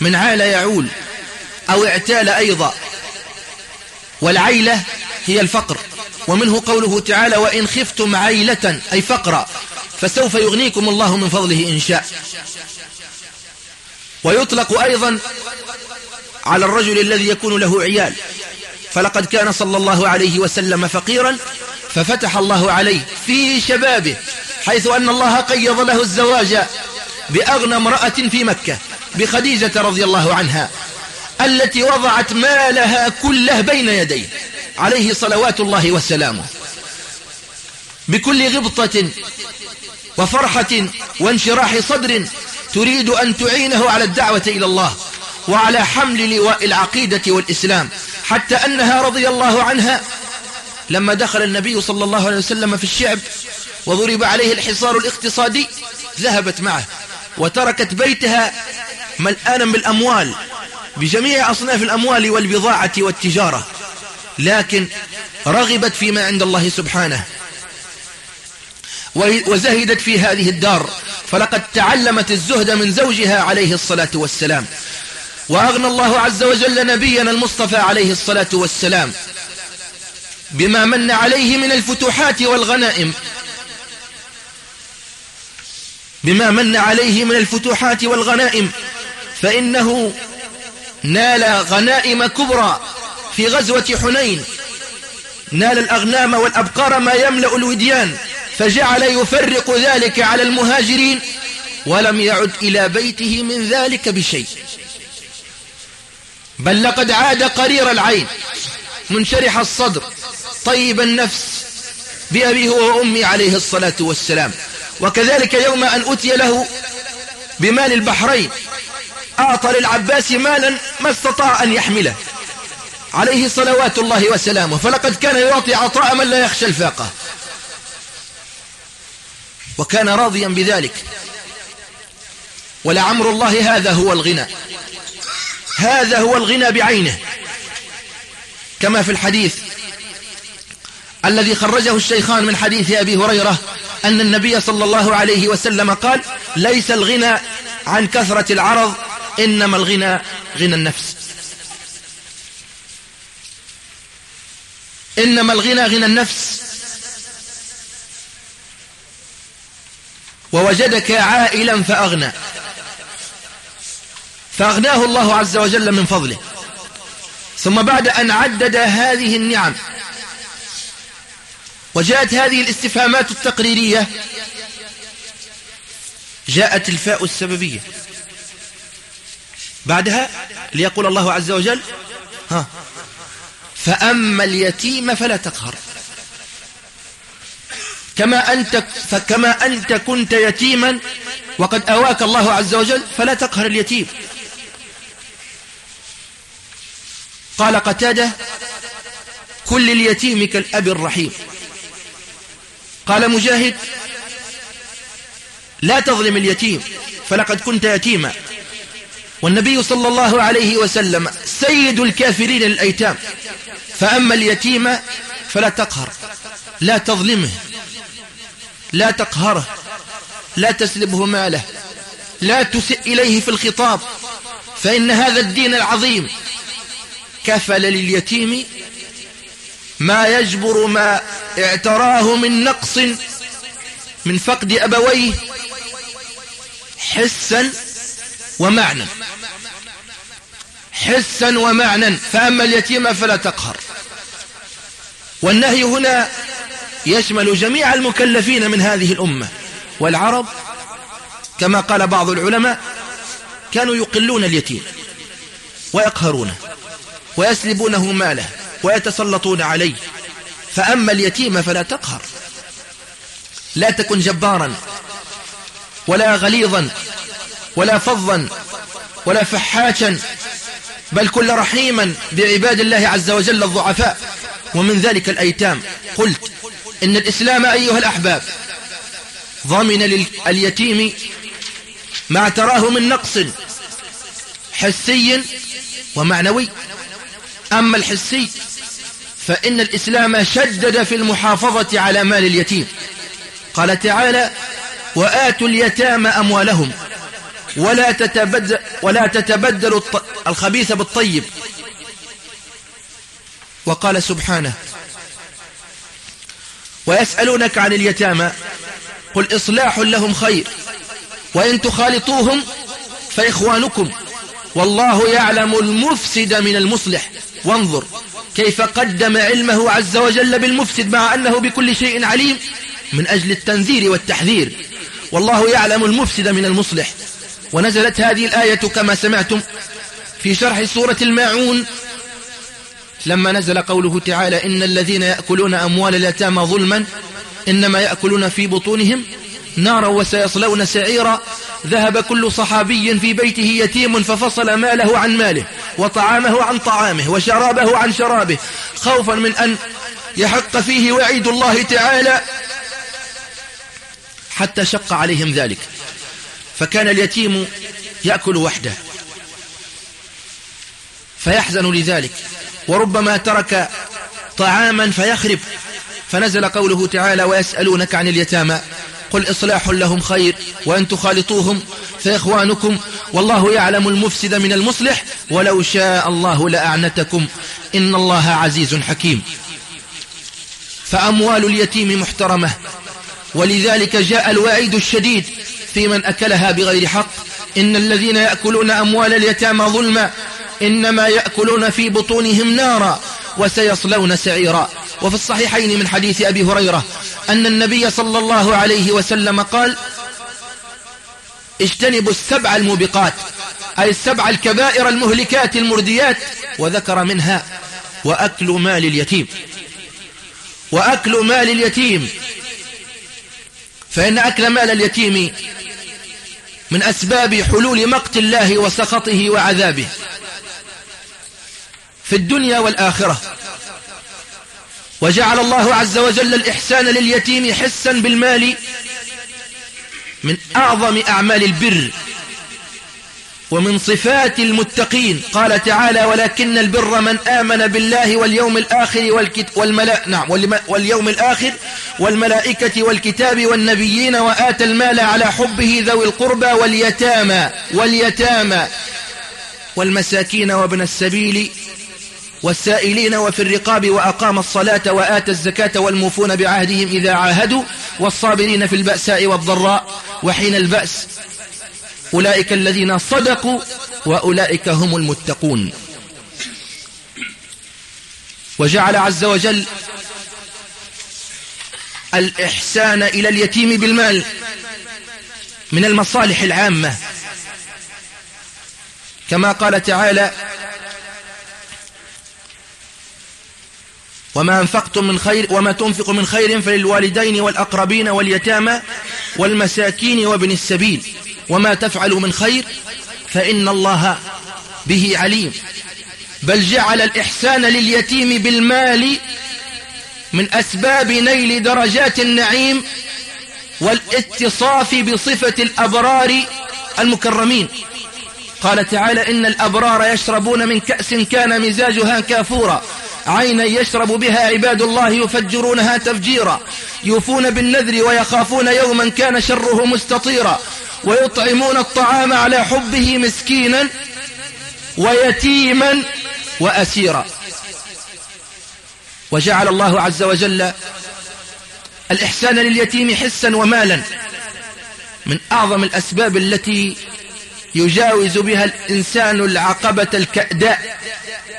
[SPEAKER 1] من عال يعول أو اعتال أيضا والعيلة هي الفقر ومنه قوله تعالى وإن خفتم عيلة أي فقرا فسوف يغنيكم الله من فضله إن شاء ويطلق أيضا على الرجل الذي يكون له عيال فلقد كان صلى الله عليه وسلم فقيرا ففتح الله عليه في شبابه حيث أن الله قيض له الزواج بأغنى امرأة في مكة بخديجة رضي الله عنها التي وضعت مالها كله بين يديه عليه صلوات الله وسلامه بكل غبطة وفرحة وانشراح صدر تريد أن تعينه على الدعوة إلى الله وعلى حمل لواء العقيدة والإسلام حتى أنها رضي الله عنها لما دخل النبي صلى الله عليه وسلم في الشعب وضرب عليه الحصار الاقتصادي ذهبت معه وتركت بيتها ملآنا بالأموال بجميع أصناف الأموال والبضاعة والتجارة لكن رغبت فيما عند الله سبحانه وزهدت في هذه الدار فلقد تعلمت الزهد من زوجها عليه الصلاة والسلام وأغنى الله عز وجل نبينا المصطفى عليه الصلاة والسلام بما من عليه من الفتوحات والغنائم بما من عليه من الفتوحات والغنائم فإنه نال غنائم كبرى في غزوة حنين نال الأغنام والأبقار ما يملأ الوديان فجعل يفرق ذلك على المهاجرين ولم يعد إلى بيته من ذلك بشيء بل لقد عاد قرير العين منشرح الصدر طيب النفس بأبيه وأمي عليه الصلاة والسلام وكذلك يوم أن أتي له بمال البحرين أعطى للعباس مالا ما استطاع أن يحمله عليه صلوات الله وسلامه فلقد كان يعطي عطاء من لا يخشى الفاقة وكان راضيا بذلك ولعمر الله هذا هو الغنى هذا هو الغنى بعينه كما في الحديث الذي خرجه الشيخان من حديث أبي هريرة أن النبي صلى الله عليه وسلم قال ليس الغنى عن كثرة العرض إنما الغنى غنى النفس إنما الغنى غنى النفس ووجدك عائلا فأغنى فأغناه الله عز وجل من فضله ثم بعد أن عدد هذه النعم وجاءت هذه الاستفهامات
[SPEAKER 2] التقريرية
[SPEAKER 1] جاءت الفاء السببية بعدها ليقول الله عز وجل ها فأما اليتيم فلا تقهر كما أنت فكما أنت كنت يتيما وقد أواك الله عز وجل فلا تقهر اليتيم قال قتاده كل اليتيم كالأب الرحيم قال مجاهد لا تظلم اليتيم فلقد كنت يتيما والنبي صلى الله عليه وسلم سيد الكافرين الأيتام فأما اليتيم فلا تقهر لا تظلمه لا تقهره لا تسلبه ماله لا تسئ إليه في الخطاب فإن هذا الدين العظيم كفل لليتيم ما يجبر ما اعتراه من نقص من فقد أبويه حسا ومعنى حسا ومعنى فأما اليتيمة فلا تقهر والنهي هنا يشمل جميع المكلفين من هذه الأمة والعرب كما قال بعض العلماء كانوا يقلون اليتيم ويقهرونه ويسلبونه ماله ويتسلطون عليه فأما اليتيم فلا تقهر لا تكن جبارا ولا غليظا ولا فظا ولا فحاشا بل كن رحيما بعباد الله عز وجل الضعفاء ومن ذلك الأيتام قلت إن الإسلام أيها الأحباب ضمن لليتيم ما تراه من نقص حسي ومعنوي أما الحسي فإن الإسلام شدد في المحافظة على مال اليتيم قال تعالى وآتوا اليتامى أموالهم ولا تتبدل, ولا تتبدل الخبيث بالطيب وقال سبحانه ويسألونك عن اليتامى قل إصلاح لهم خير وإن تخالطوهم فإخوانكم والله يعلم المفسد من المصلح وانظر كيف قدم علمه عز وجل بالمفسد مع أنه بكل شيء عليم من أجل التنذير والتحذير والله يعلم المفسد من المصلح ونزلت هذه الآية كما سمعتم في شرح سورة الماعون لما نزل قوله تعالى إن الذين يأكلون أموال اليتامى ظلما إنما يأكلون في بطونهم نارا وسيصلون سعيرا ذهب كل صحابي في بيته يتيم ففصل ماله عن ماله وطعامه عن طعامه وشرابه عن شرابه خوفا من أن يحق فيه وعيد الله تعالى حتى شق عليهم ذلك فكان اليتيم يأكل وحده فيحزن لذلك وربما ترك طعاما فيخرب فنزل قوله تعالى ويسألونك عن اليتامى قل إصلاح لهم خير وأن تخالطوهم فإخوانكم والله يعلم المفسد من المصلح ولو شاء الله لأعنتكم إن الله عزيز حكيم فأموال اليتيم محترمة ولذلك جاء الوعيد الشديد في من أكلها بغير حق إن الذين يأكلون أموال اليتامى ظلما إنما يأكلون في بطونهم نارا وسيصلون سعيرا وفي الصحيحين من حديث أبي هريرة أن النبي صلى الله عليه وسلم قال اجتنبوا السبع الموبقات أي السبع الكبائر المهلكات المرديات وذكر منها وأكل مال اليتيم وأكل مال اليتيم فإن أكل مال اليتيم من أسباب حلول مقت الله وسخطه وعذابه في الدنيا والآخرة وجعل الله عز وجل الإحسان لليتيم حسا بالمال من أعظم أعمال البر ومن صفات المتقين قال تعالى ولكن البر من آمن بالله واليوم الآخر والملا نعم واليوم الآخر والملائكة والكتاب والنبيين وآتى المال على حبه ذوي القربى واليتامى واليتامى والمساكين وابن السبيل والسائلين وفي الرقاب وأقام الصلاة وآتى الزكاة والموفون بعهدهم إذا عاهدوا والصابرين في البأساء والضراء وحين البأس أولئك الذين صدقوا وأولئك هم المتقون وجعل عز وجل الإحسان إلى اليتيم بالمال من المصالح العامة كما قال تعالى وما أنفقتم من خير وما تنفق من خير فللوالدين والأقربين واليتامى والمساكين وابن السبيل وما تفعل من خير فإن الله به عليم بل جعل الإحسان لليتيم بالمال من أسباب نيل درجات النعيم والاتصاف بصفة الأبرار المكرمين قال تعالى إن الأبرار يشربون من كأس كان مزاجها كافورا عينا يشرب بها عباد الله يفجرونها تفجيرا يوفون بالنذر ويخافون يوما كان شره مستطيرا ويطعمون الطعام على حبه مسكينا ويتيما وأسيرا وجعل الله عز وجل الإحسان لليتيم حسا ومالا من أعظم الأسباب التي يجاوز بها الإنسان العقبة الكأداء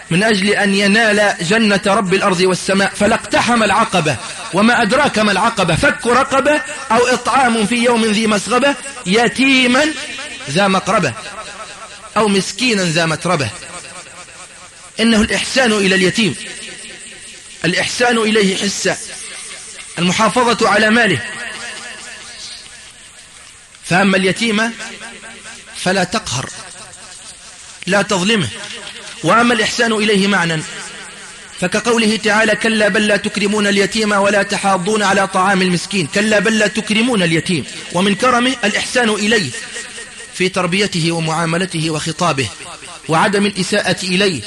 [SPEAKER 1] من أجل أن ينال جنة رب الأرض والسماء فلاقتحم العقبة وما أدراك ما العقبة فك رقبة أو إطعام في يوم ذي مسغبة يتيما ذا مقربة أو مسكينا ذا متربة إنه الإحسان إلى اليتيم الإحسان إليه حسة المحافظة على ماله فأما اليتيمة فلا تقهر لا تظلمه وأما الإحسان إليه معنى فكقوله تعالى كلا بل لا تكرمون اليتيم ولا تحاضون على طعام المسكين كلا بل لا تكرمون اليتيم ومن كرمه الإحسان إليه في تربيته ومعاملته وخطابه وعدم الإساءة إليه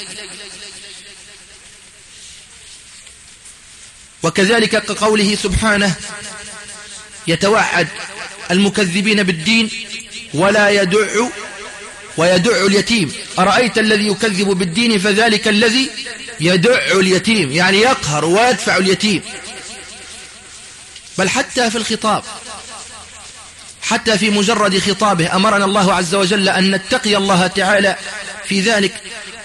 [SPEAKER 1] وكذلك كقوله سبحانه يتوعد المكذبين بالدين ولا يدع ويدع اليتيم أرأيت الذي يكذب بالدين فذلك الذي يدع اليتيم يعني يقهر ويدفع اليتيم بل حتى في الخطاب حتى في مجرد خطابه أمرنا الله عز وجل أن نتقي الله تعالى في ذلك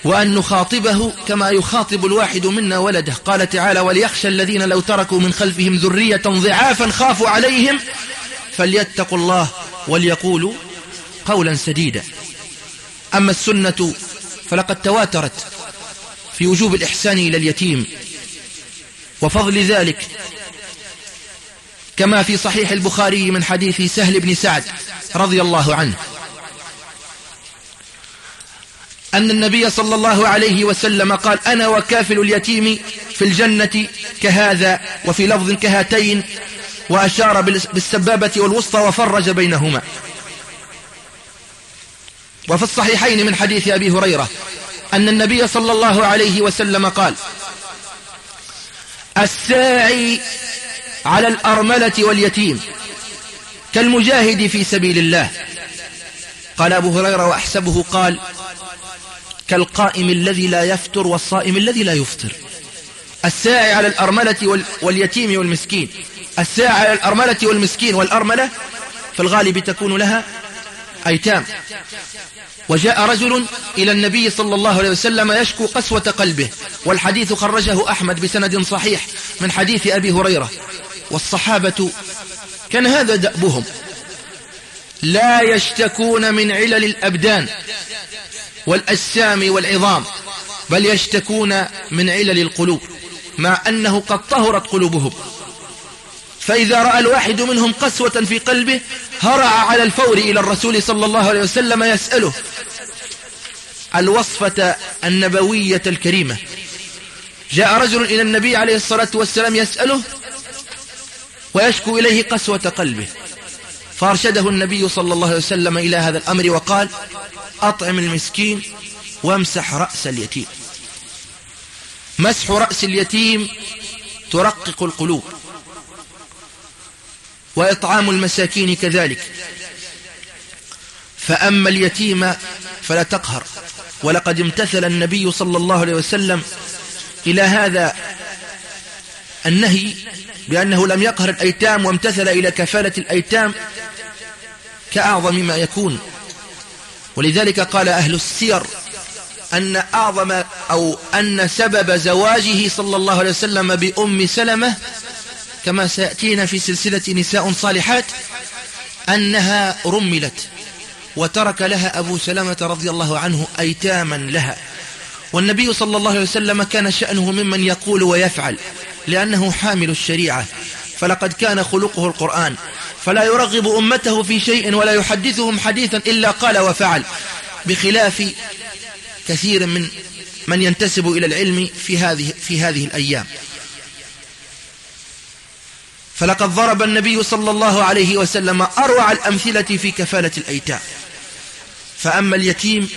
[SPEAKER 1] وأن نخاطبه كما يخاطب الواحد منا ولده قال تعالى وليخشى الذين لو تركوا من خلفهم ذرية ضعافا خافوا عليهم فليتقوا الله وليقولوا قولا سديدا أما السنة فلقد تواترت في وجوب الإحسان إلى اليتيم وفضل ذلك كما في صحيح البخاري من حديث سهل بن سعد رضي الله عنه أن النبي صلى الله عليه وسلم قال أنا وكافل اليتيم في الجنة كهذا وفي لفظ كهاتين وأشار بالسبابة والوسطى وفرج بينهما وفي الصحيحين من حديث أبي هريرة أن النبي صلى الله عليه وسلم قال الساعي على الأرملة واليتيم كالمجاهد في سبيل الله قال أبو هريرة وأحسبه قال كالقائم الذي لا يفطر والصائم الذي لا يفطر الساعي على الأرملة واليتيم والمسكين الساعي على الأرملة والمسكين والأرملة في الغالب تكون لها أيتام وجاء رجل إلى النبي صلى الله عليه وسلم يشكو قسوة قلبه والحديث خرجه أحمد بسند صحيح من حديث أبي هريرة والصحابة كان هذا دأبهم لا يشتكون من علل الأبدان والأجسام والعظام بل يشتكون من علل القلوب مع أنه قد طهرت قلوبهم فإذا رأى الواحد منهم قسوة في قلبه هرع على الفور إلى الرسول صلى الله عليه وسلم يسأله الوصفة النبوية الكريمة جاء رجل إلى النبي عليه الصلاة والسلام يسأله ويشكو إليه قسوة قلبه فارشده النبي صلى الله عليه وسلم إلى هذا الأمر وقال أطعم المسكين وامسح رأس اليتيم مسح رأس اليتيم ترقق القلوب وإطعام المساكين كذلك فأما اليتيم فلا تقهر ولقد امتثل النبي صلى الله عليه وسلم إلى هذا النهي بأنه لم يقهر الأيتام وامتثل إلى كفالة الأيتام كأعظم ما يكون ولذلك قال أهل السير أن أعظم أو أن سبب زواجه صلى الله عليه وسلم بأم سلمة كما سيأتينا في سلسلة نساء صالحات أنها رملت وترك لها أبو سلمة رضي الله عنه أيتاما لها والنبي صلى الله عليه وسلم كان شأنه ممن يقول ويفعل لأنه حامل الشريعة فلقد كان خلقه القرآن فلا يرغب أمته في شيء ولا يحدثهم حديثا إلا قال وفعل بخلاف كثير من من ينتسب إلى العلم في هذه, في هذه الأيام فلقد ضرب النبي صلى الله عليه وسلم أروع الأمثلة في كفالة الأيتام فأما اليتيم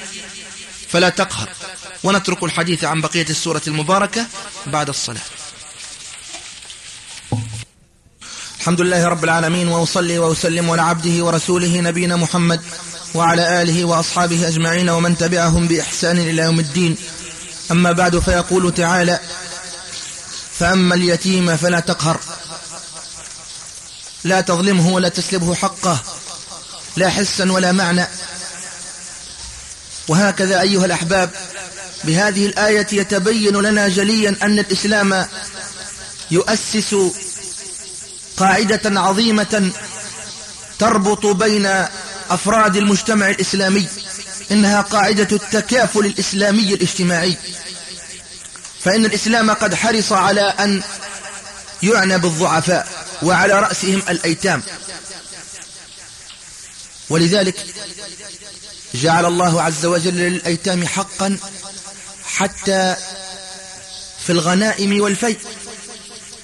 [SPEAKER 1] فلا تقهر ونترك الحديث عن بقية السورة المباركة بعد الصلاة الحمد لله رب العالمين وأصلي وأسلم على عبده ورسوله نبينا محمد وعلى آله وأصحابه أجمعين ومن تبعهم بإحسان إلى يوم الدين أما بعد فيقول تعالى فأما اليتيم فلا تقهر لا تظلمه ولا تسلبه حقه لا حسا ولا معنى وهكذا أيها الأحباب بهذه الآية يتبين لنا جليا أن الإسلام يؤسس قاعدة عظيمة تربط بين أفراد المجتمع الإسلامي إنها قاعدة التكافل الإسلامي الاجتماعي فإن الإسلام قد حرص على أن يعنى بالضعفاء وعلى رأسهم الأيتام ولذلك جعل الله عز وجل للأيتام حقا حتى في الغنائم والفيء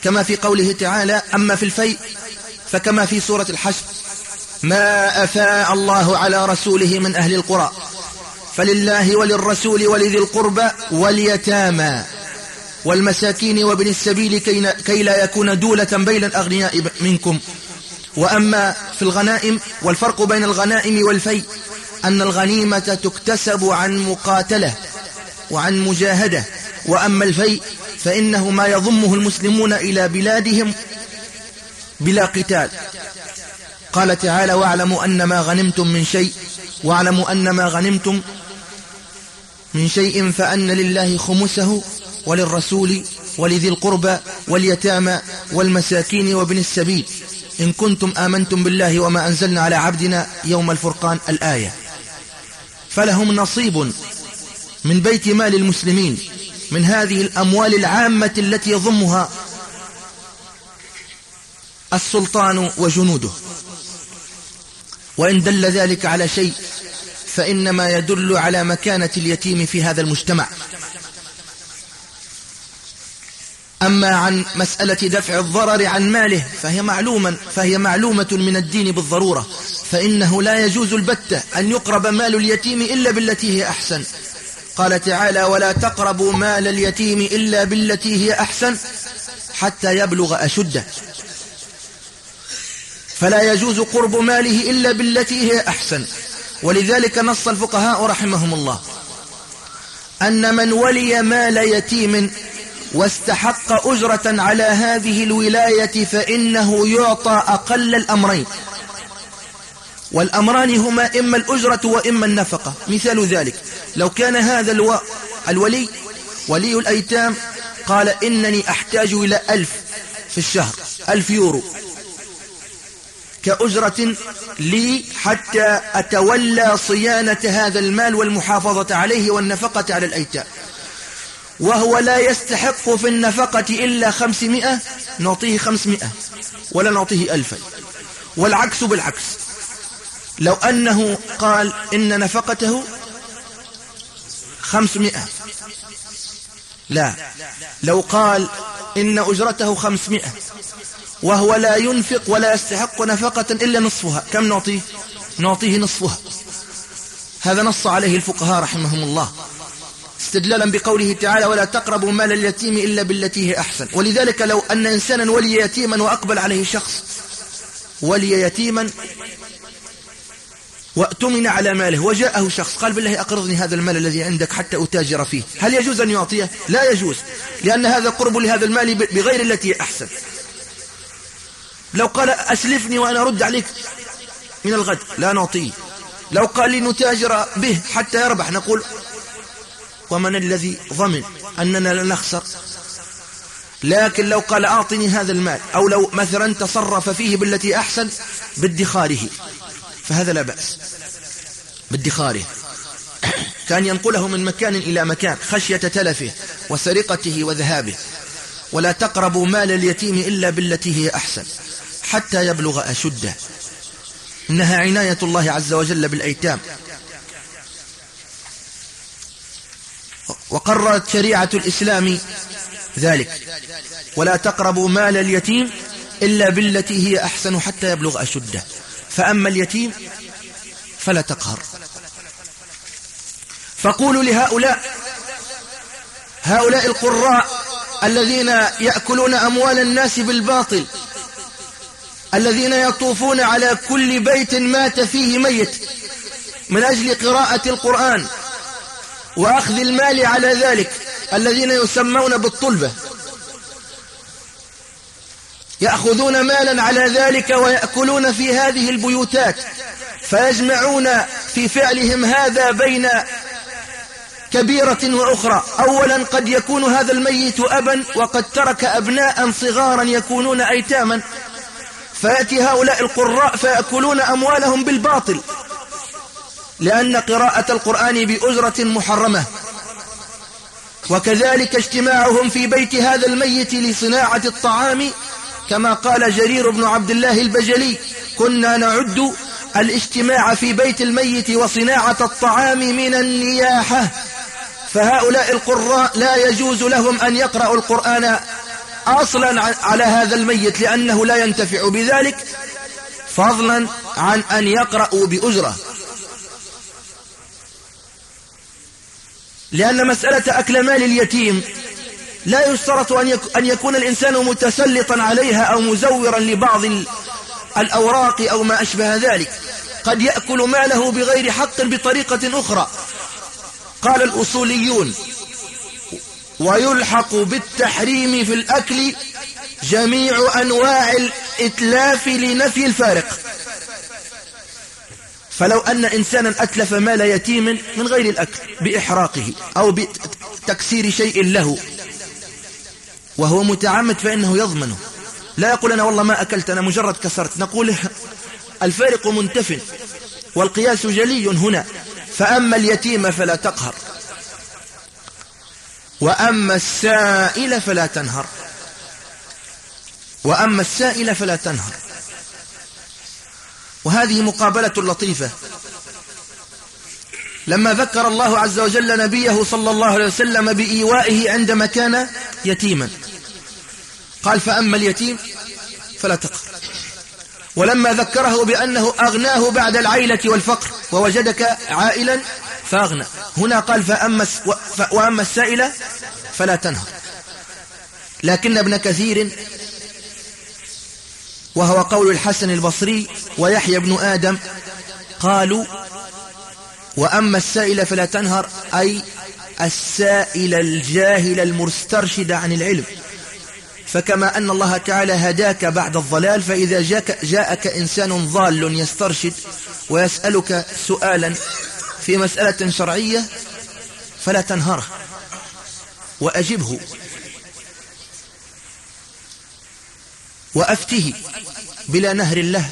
[SPEAKER 1] كما في قوله تعالى أما في الفيء فكما في سورة الحشر ما أفاء الله على رسوله من أهل القرى فلله وللرسول ولذي القربى واليتامى والمساكين وابن السبيل كي لا يكون دولة بين الأغنياء منكم وأما في الغنائم والفرق بين الغنائم والفيء أن الغنيمة تكتسب عن مقاتلة وعن مجاهدة وأما الفيء فإنه ما يضمه المسلمون إلى بلادهم بلا قتال قال تعالى واعلموا أن ما غنمتم من شيء واعلموا أن ما غنمتم من شيء فأن لله خمسه وللرسول ولذي القربى واليتامى والمساكين وابن السبيل إن كنتم آمنتم بالله وما أنزلنا على عبدنا يوم الفرقان الآية فلهم نصيب من بيت مال المسلمين من هذه الأموال العامة التي يضمها السلطان وجنوده وإن دل ذلك على شيء فإنما يدل على مكانة اليتيم في هذا المجتمع أما عن مسألة دفع الضرر عن ماله فهي معلوما فهي معلومة من الدين بالضرورة فإنه لا يجوز البتة أن يقرب مال اليتيم إلا بالتي هي أحسن قال تعالى ولا تقربوا مال اليتيم إلا بالتي هي أحسن حتى يبلغ أشده فلا يجوز قرب ماله إلا بالتي هي أحسن ولذلك نص الفقهاء رحمهم الله أن من ولي مال يتيم واستحق أجرة على هذه الولاية فإنه يعطى أقل الأمرين والأمران هما إما الأجرة وإما النفقة مثال ذلك لو كان هذا الو... الولي ولي الأيتام قال إنني أحتاج إلى ألف في الشهر ألف يورو كأجرة لي حتى أتولى صيانة هذا المال والمحافظة عليه والنفقة على الأيتام وهو لا يستحق في النفقة إلا خمسمائة نعطيه خمسمائة ولا نعطيه ألفا والعكس بالعكس لو أنه قال إن نفقته خمسمائة لا لو قال إن أجرته خمسمائة وهو لا ينفق ولا يستحق نفقة إلا نصفها كم نعطيه؟ نعطيه نصفها هذا نص عليه الفقهاء رحمهم الله استدلالا بقوله تعالى ولا تقربوا مال اليتيم إلا بالتي هي أحسن ولذلك لو أن إنسانا ولي يتيما وأقبل عليه شخص ولي يتيما وأتمن على ماله وجاءه شخص قال بالله أقرضني هذا المال الذي عندك حتى أتاجر فيه هل يجوز أن يعطيه؟ لا يجوز لأن هذا قرب لهذا المال بغير التي أحسن لو قال أسلفني وأنا أرد عليك من الغد لا نعطيه لو قال لي نتاجر به حتى يربح نقول ومن الذي ضمن أننا لا نخسر لكن لو قال أعطني هذا المال أو لو مثلا تصرف فيه بالتي أحسن بادخاره فهذا لا بأس بادخاره <coughs> كان ينقله من مكان إلى مكان خشية تلفه وسرقته وذهابه ولا تقربوا مال اليتيم إلا بالتي هي أحسن حتى يبلغ أشده إنها عناية الله عز وجل بالأيتام وقررت شريعة الإسلام ذلك ولا تقربوا مال اليتيم إلا بالتي هي أحسن حتى يبلغ أشده فأما اليتيم فلا تقهر فقولوا لهؤلاء هؤلاء القراء الذين يأكلون أموال الناس بالباطل الذين يطوفون على كل بيت مات فيه ميت من أجل قراءة القرآن وأخذ المال على ذلك الذين يسمون بالطلبة يأخذون مالا على ذلك ويأكلون في هذه البيوتات فيجمعون في فعلهم هذا بين كبيرة وأخرى أولا قد يكون هذا الميت أبا وقد ترك أبناء صغارا يكونون أيتاما فيأتي هؤلاء القراء فيأكلون أموالهم بالباطل لأن قراءة القرآن بأجرة محرمة وكذلك اجتماعهم في بيت هذا الميت لصناعة الطعام كما قال جرير بن عبد الله البجلي كنا نعد الاجتماع في بيت الميت وصناعة الطعام من النياحة فهؤلاء القراء لا يجوز لهم أن يقرأوا القرآن أصلا على هذا الميت لأنه لا ينتفع بذلك فضلا عن أن يقرأوا بأجرة لأن مسألة أكل مال اليتيم لا يشترط أن يكون الإنسان متسلطا عليها أو مزورا لبعض الأوراق أو ما أشبه ذلك قد يأكل ماله بغير حق بطريقة أخرى قال الأصوليون ويلحق بالتحريم في الأكل جميع أنواع الإتلاف لنفي الفارق فلو أن إنسانا أتلف مال يتيم من غير الأكل بإحراقه أو بتكسير شيء له وهو متعمد فإنه يضمنه لا يقول أنا والله ما أكلت أنا مجرد كسرت نقول <laughs> الفارق منتف والقياس جلي هنا فأما اليتيم فلا تقهر وأما السائل فلا تنهر وأما السائل فلا تنهر وهذه مقابلة لطيفة لما ذكر الله عز وجل نبيه صلى الله عليه وسلم بإيوائه عندما كان يتيما قال فأما اليتيم فلا تقهر ولما ذكره بأنه أغناه بعد العيلة والفقر ووجدك عائلا فأغنى هنا قال فأما, وأما السائلة فلا تنهر لكن ابن كثير وهو قول الحسن البصري ويحيى بن آدم قالوا وأما السائل فلا تنهر أي السائل الجاهل المسترشد عن العلم فكما أن الله تعالى هداك بعد الضلال فإذا جاك جاءك إنسان ضال يسترشد ويسألك سؤالا في مسألة شرعية فلا تنهره وأجبه وأفته بلا نهر له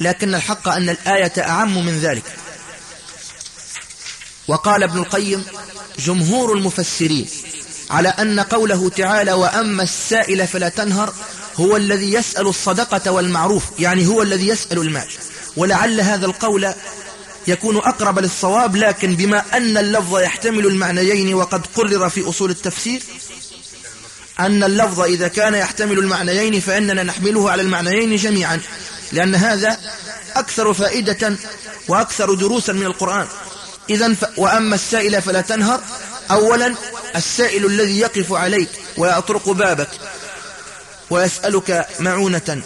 [SPEAKER 1] لكن الحق أن الآية أعم من ذلك وقال ابن القيم جمهور المفسرين على أن قوله تعالى وأما السائل فلا تنهر هو الذي يسأل الصدقة والمعروف يعني هو الذي يسأل المال ولعل هذا القول يكون أقرب للصواب لكن بما أن اللفظ يحتمل المعنيين وقد قرر في أصول التفسير أن اللفظ إذا كان يحتمل المعنيين فإننا نحمله على المعنيين جميعا لأن هذا أكثر فائدة وأكثر دروسا من القرآن إذا ف... وأما السائل فلا تنهر أولا السائل الذي يقف عليك ويطرق بابك ويسألك معونة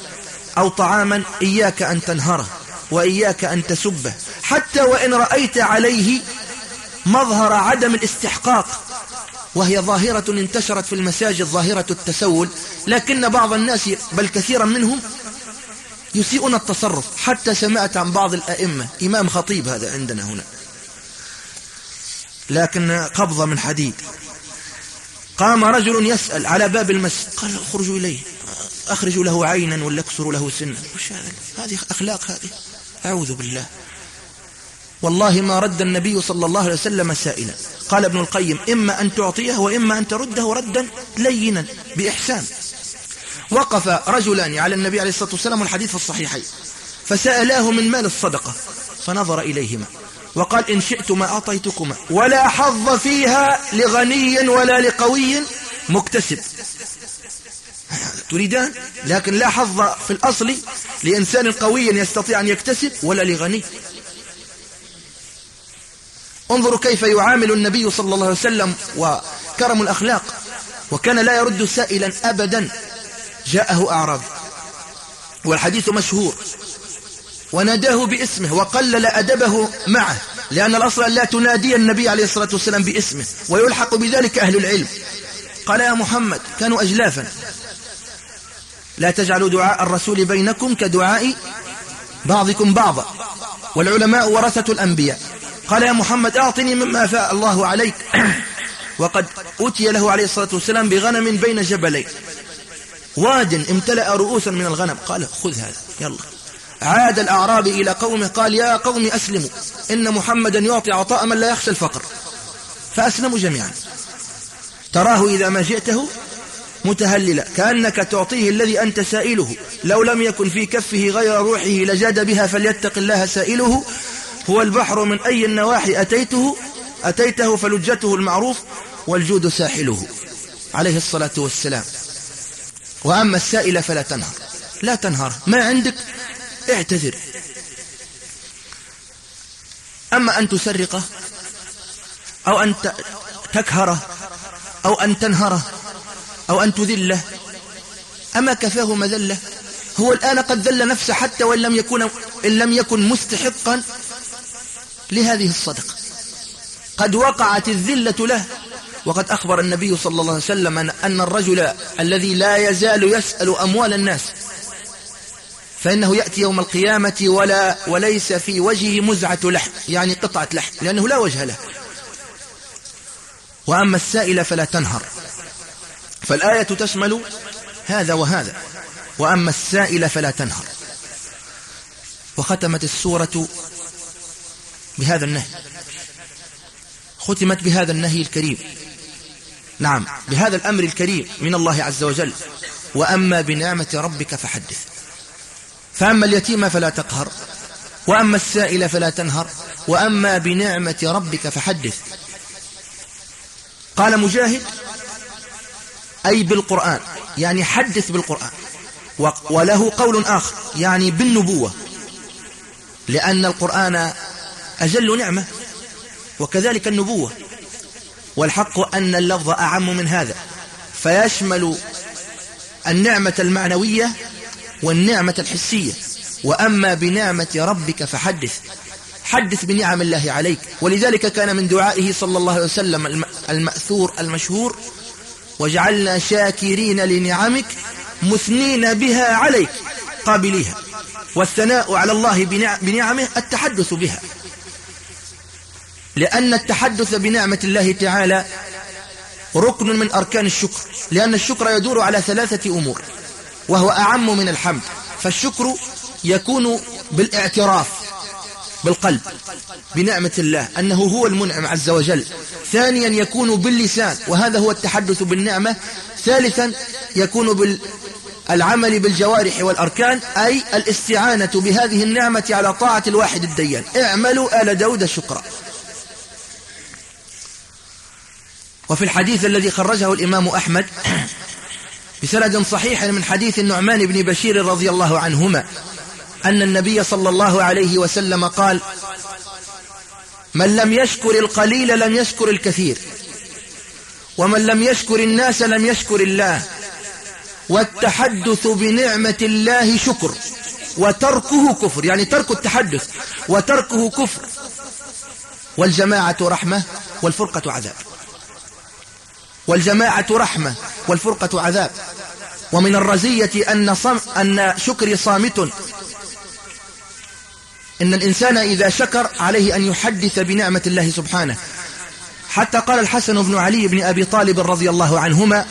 [SPEAKER 1] أو طعاما إياك أن تنهره وإياك أن تسبه حتى وإن رأيت عليه مظهر عدم الاستحقاق وهي ظاهرة انتشرت في المساجد ظاهرة التسول لكن بعض الناس بل كثيرا منهم يسيئون التصرف حتى سمعت عن بعض الأئمة إمام خطيب هذا عندنا هنا لكن قبضة من حديد قام رجل يسأل على باب المسجد قال اخرجوا إليه أخرجوا له عينا ولا اكسروا له سنا وش هذا هذه أخلاق هذه أعوذ بالله والله ما رد النبي صلى الله عليه وسلم سائلا قال ابن القيم إما أن تعطيه وإما أن ترده ردا لينا بإحسان وقف رجلان على النبي عليه الصلاة والسلام الحديث في الصحيحين فسألاه من مال الصدقة فنظر إليهما وقال إن شئتما أعطيتكما ولا حظ فيها لغني ولا لقوي مكتسب تريدان لكن لا حظ في الأصل لإنسان قوي يستطيع أن يكتسب ولا لغني انظروا كيف يعامل النبي صلى الله عليه وسلم وكرم الأخلاق وكان لا يرد سائلا أبدا جاءه أعرابي والحديث مشهور وناداه باسمه وقلل أدبه معه لأن الأصل لا تنادي النبي عليه الصلاة والسلام باسمه ويلحق بذلك أهل العلم قال يا محمد كانوا أجلافا لا تجعلوا دعاء الرسول بينكم كدعاء بعضكم بعضا والعلماء ورثة الأنبياء قال يا محمد أعطني مما فاء الله عليك <clears throat> وقد أتي له عليه الصلاة والسلام بغنم بين جبلين واد امتلأ رؤوسا من الغنم قال خذ هذا يلا عاد الأعرابي إلى قومه قال يا قوم أسلموا إن محمدا يعطي عطاء من لا يخشى الفقر فأسلموا جميعا تراه إذا ما جئته متهللا كأنك تعطيه الذي أنت سائله لو لم يكن في كفه غير روحه لجاد بها فليتق الله سائله هو البحر من أي النواحي أتيته أتيته فلجته المعروف والجود ساحله عليه الصلاة والسلام وأما السائل فلا تنهر لا تنهر ما عندك اعتذر أما أن تسرقه أو أن تكهره أو أن تنهره أو أن تذله أما كفاه مذلة هو الآن قد ذل نفسه حتى وإن لم يكن, إن لم يكن مستحقا لهذه الصدقة قد وقعت الذلة له وقد أخبر النبي صلى الله عليه وسلم أن الرجل الذي لا يزال يسأل أموال الناس فإنه يأتي يوم القيامة ولا وليس في وجهه مزعة لحم يعني قطعة لحم لأنه لا وجه له وأما السائل فلا تنهر فالآية تشمل هذا وهذا وأما السائل فلا تنهر وختمت السورة بهذا النهي ختمت بهذا النهي الكريم نعم بهذا الأمر الكريم من الله عز وجل وأما بنعمة ربك فحدث فأما اليتيم فلا تقهر وأما السائل فلا تنهر وأما بنعمة ربك فحدث قال مجاهد أي بالقرآن يعني حدث بالقرآن وله قول آخر يعني بالنبوة لأن القرآن أجل نعمة وكذلك النبوة والحق أن اللفظ أعم من هذا فيشمل النعمة المعنوية والنعمة الحسية وأما بنعمة ربك فحدث حدث بنعم الله عليك ولذلك كان من دعائه صلى الله عليه وسلم المأثور المشهور وجعلنا شاكرين لنعمك مثنين بها عليك قابليها والثناء على الله بنعمه التحدث بها لأن التحدث بنعمة الله تعالى ركن من أركان الشكر لأن الشكر يدور على ثلاثة أمور وهو أعم من الحمد فالشكر يكون بالاعتراف بالقلب بنعمة الله أنه هو المنعم عز وجل ثانيا يكون باللسان وهذا هو التحدث بالنعمة ثالثا يكون بالعمل بالجوارح والأركان أي الاستعانة بهذه النعمة على طاعة الواحد الديان اعملوا آل داود شكرا وفي الحديث الذي خرجه الإمام أحمد بسند صحيح من حديث النعمان بن بشير رضي الله عنهما أن النبي صلى الله عليه وسلم قال من لم يشكر القليل لم يشكر الكثير ومن لم يشكر الناس لم يشكر الله والتحدث بنعمة الله شكر وتركه كفر يعني ترك التحدث وتركه كفر والجماعة رحمة والفرقة عذاب والجماعة رحمة والفرقة عذاب ومن الرزية أن, صم أن شكري صامت إن الإنسان إذا شكر عليه أن يحدث بنعمة الله سبحانه حتى قال الحسن بن علي بن أبي طالب رضي الله عنهما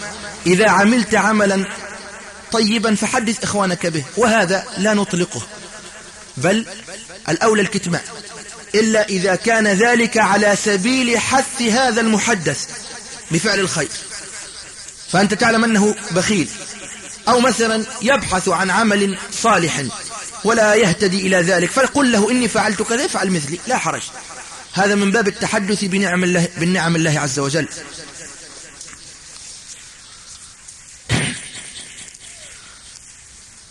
[SPEAKER 1] إذا عملت عملا طيبا فحدث إخوانك به وهذا لا نطلقه بل الأولى الكتمان إلا إذا كان ذلك على سبيل حث هذا المحدث بفعل الخير فأنت تعلم أنه بخيل أو مثلا يبحث عن عمل صالح ولا يهتدي إلى ذلك فقل له إني فعلت كذا فعل مثلي لا حرج هذا من باب التحدث بنعم الله, بالنعم الله عز وجل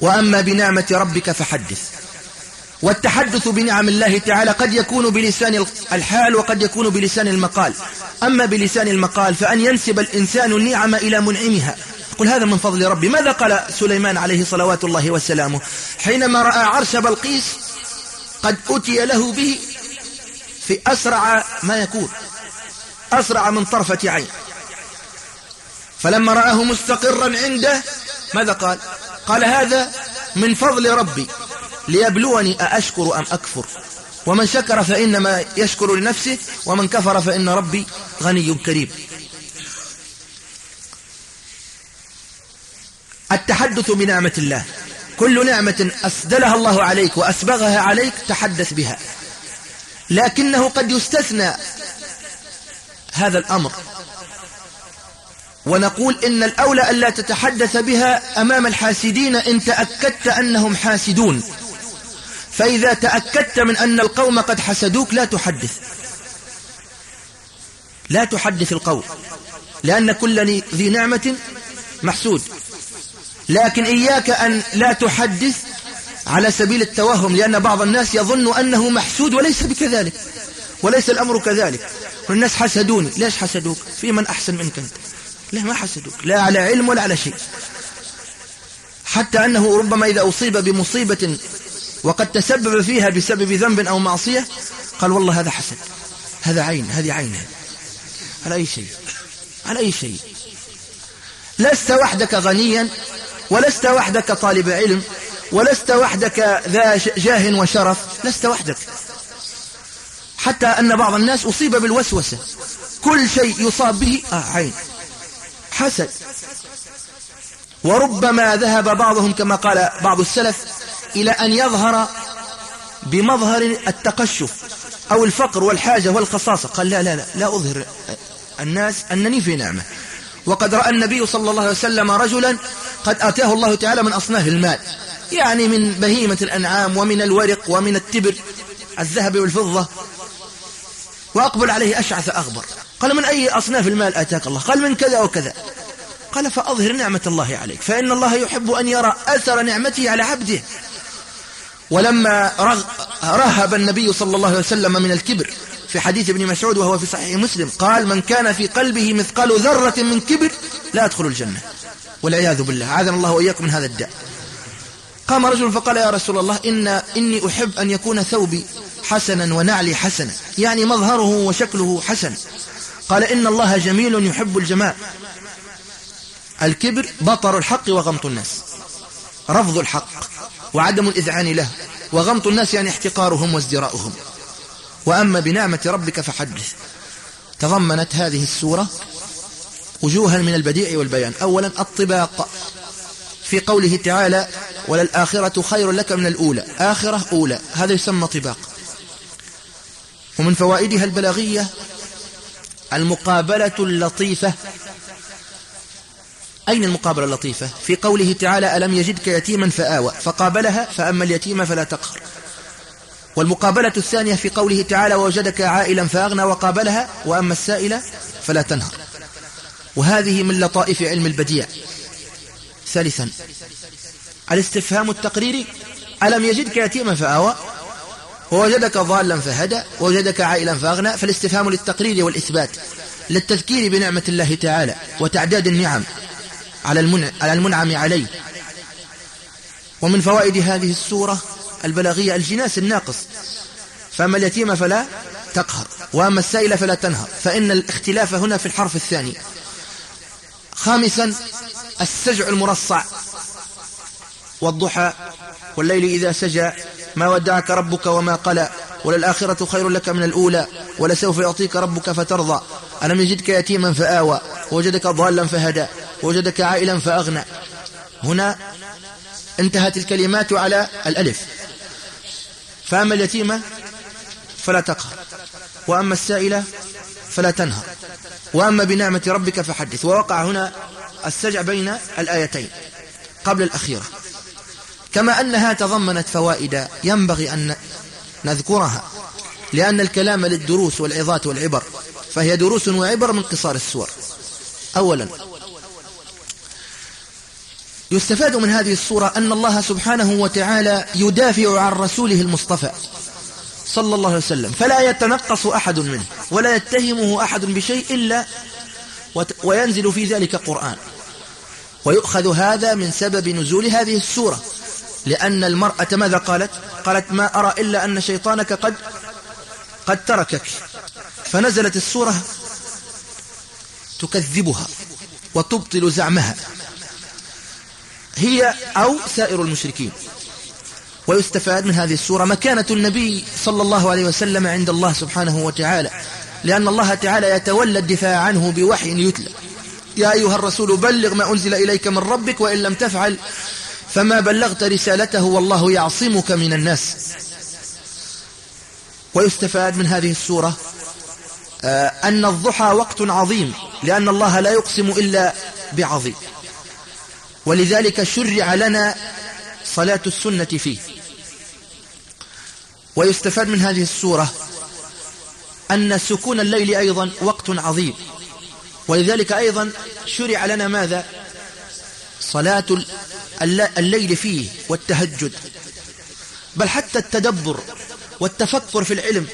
[SPEAKER 1] وأما بنعمة ربك فحدث والتحدث بنعم الله تعالى قد يكون بلسان الحال وقد يكون بلسان المقال أما بلسان المقال فأن ينسب الإنسان النعم إلى منعمها قل هذا من فضل ربي ماذا قال سليمان عليه صلوات الله وسلامه حينما رأى عرش بلقيس قد أتي له به في أسرع ما يكون أسرع من طرفة عين فلما رآه مستقرا عنده ماذا قال قال هذا من فضل ربي ليبلوني أأشكر أم أكفر ومن شكر فإنما يشكر لنفسه ومن كفر فإن ربي غني كريم التحدث بنعمة الله كل نعمة أسدلها الله عليك وأسبغها عليك تحدث بها لكنه قد يستثنى هذا الأمر ونقول إن الأولى أن لا تتحدث بها أمام الحاسدين إن تأكدت أنهم حاسدون فإذا تأكدت من أن القوم قد حسدوك لا تحدث لا تحدث القوم لأن كل ذي نعمة محسود لكن إياك أن لا تحدث على سبيل التوهم لأن بعض الناس يظن أنه محسود وليس بكذلك وليس الأمر كذلك والناس حسدوني ليش حسدوك في من أحسن منك أنت لا ما حسدوك لا على علم ولا على شيء حتى أنه ربما إذا أصيب بمصيبة وقد تسبب فيها بسبب ذنب أو معصية قال والله هذا حسد هذا عين هذه عينه على أي شيء على أي شيء لست وحدك غنيا ولست وحدك طالب علم ولست وحدك ذا جاه وشرف لست وحدك حتى أن بعض الناس أصيب بالوسوسة كل شيء يصاب به آه عين حسد وربما ذهب بعضهم كما قال بعض السلف إلى أن يظهر بمظهر التقشف أو الفقر والحاجة والخصاصة قال لا لا لا لا أظهر الناس أنني في نعمة وقد رأى النبي صلى الله عليه وسلم رجلا قد آتاه الله تعالى من أصناف المال يعني من بهيمة الأنعام ومن الورق ومن التبر الذهب والفضة وأقبل عليه أشعث أغبر قال من أي أصناف المال آتاك الله قال من كذا وكذا قال فأظهر نعمة الله عليك فإن الله يحب أن يرى أثر نعمته على عبده ولما رهب النبي صلى الله عليه وسلم من الكبر في حديث ابن مسعود وهو في صحيح مسلم قال من كان في قلبه مثقال ذرة من كبر لا أدخل الجنة والعياذ بالله عاذنا الله وإياكم من هذا الداء قام رجل فقال يا رسول الله إن إني أحب أن يكون ثوبي حسنا ونعلي حسنا يعني مظهره وشكله حسن قال إن الله جميل يحب الجمال الكبر بطر الحق وغمط الناس رفض الحق وعدم الإذعان له وغمط الناس يعني احتقارهم وازدراؤهم وأما بنعمة ربك فحدث تضمنت هذه السورة وجوها من البديع والبيان أولا الطباق في قوله تعالى وللآخرة خير لك من الأولى آخرة أولى هذا يسمى طباق ومن فوائدها البلاغية المقابلة اللطيفة أين المقابلة اللطيفة في قوله تعالى ألم يجدك يتيما فآوى فقابلها فأما اليتيم فلا تقهر والمقابلة الثانية في قوله تعالى ووجدك عائلا فأغنى وقابلها وأما السائل فلا تنهر وهذه من لطائف علم البديع ثالثا الاستفهام التقريري ألم يجدك يتيما فآوى ووجدك ضالا فهدى ووجدك عائلا فأغنى فالاستفهام للتقرير والإثبات للتذكير بنعمة الله تعالى وتعداد النعم على على المنعم عليه ومن فوائد هذه السورة البلاغية الجناس الناقص فأما اليتيم فلا تقهر وأما السائل فلا تنهر فإن الاختلاف هنا في الحرف الثاني خامسا السجع المرصع والضحى والليل إذا سجى ما ودعك ربك وما قلى وللآخرة خير لك من الأولى ولسوف يعطيك ربك فترضى ألم يجدك يتيما فآوى ووجدك ضالا فهدى وجدك عائلا فأغنى هنا انتهت الكلمات على الألف فأما اليتيمة فلا تقهر وأما السائلة فلا تنهر وأما بنعمة ربك فحدث ووقع هنا السجع بين الآيتين قبل الأخيرة كما أنها تضمنت فوائد ينبغي أن نذكرها لأن الكلام للدروس والعظات والعبر فهي دروس وعبر من قصار السور أولا يستفاد من هذه الصورة أن الله سبحانه وتعالى يدافع عن رسوله المصطفى صلى الله عليه وسلم فلا يتنقص أحد منه ولا يتهمه أحد بشيء إلا وينزل في ذلك قرآن ويؤخذ هذا من سبب نزول هذه السورة لأن المرأة ماذا قالت قالت ما أرى إلا أن شيطانك قد قد تركك فنزلت السورة تكذبها وتبطل زعمها هي أو سائر المشركين ويستفاد من هذه السورة مكانة النبي صلى الله عليه وسلم عند الله سبحانه وتعالى لأن الله تعالى يتولى الدفاع عنه بوحي يتلى يا أيها الرسول بلغ ما أنزل إليك من ربك وإن لم تفعل فما بلغت رسالته والله يعصمك من الناس ويستفاد من هذه السورة آه، أن الضحى وقت عظيم لأن الله لا يقسم إلا بعظيم ولذلك شرع لنا صلاة السنة فيه ويستفاد من هذه السورة أن سكون الليل أيضا وقت عظيم ولذلك أيضا شرع لنا ماذا صلاة الليل فيه والتهجد بل حتى التدبر والتفكر في العلم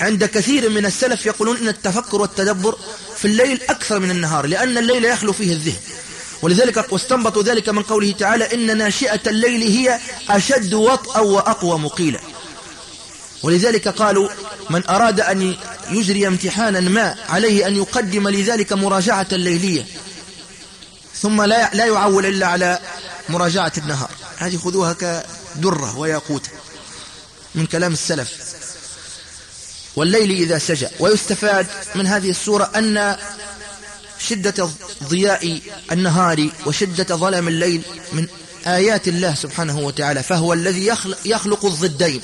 [SPEAKER 1] عند كثير من السلف يقولون إن التفكر والتدبر في الليل أكثر من النهار لأن الليل يخلو فيه الذهن ولذلك واستنبطوا ذلك من قوله تعالى إن ناشئة الليل هي أشد وطأ وأقوى مقيلة ولذلك قالوا من أراد أن يجري امتحانا ما عليه أن يقدم لذلك مراجعة ليلية ثم لا لا يعول إلا على مراجعة النهار هذه خذوها كدرة وياقوتة من كلام السلف والليل إذا سجى ويستفاد من هذه السورة أن شدة ضياء النهار وشدة ظلم الليل من آيات الله سبحانه وتعالى فهو الذي يخلق, يخلق الضدين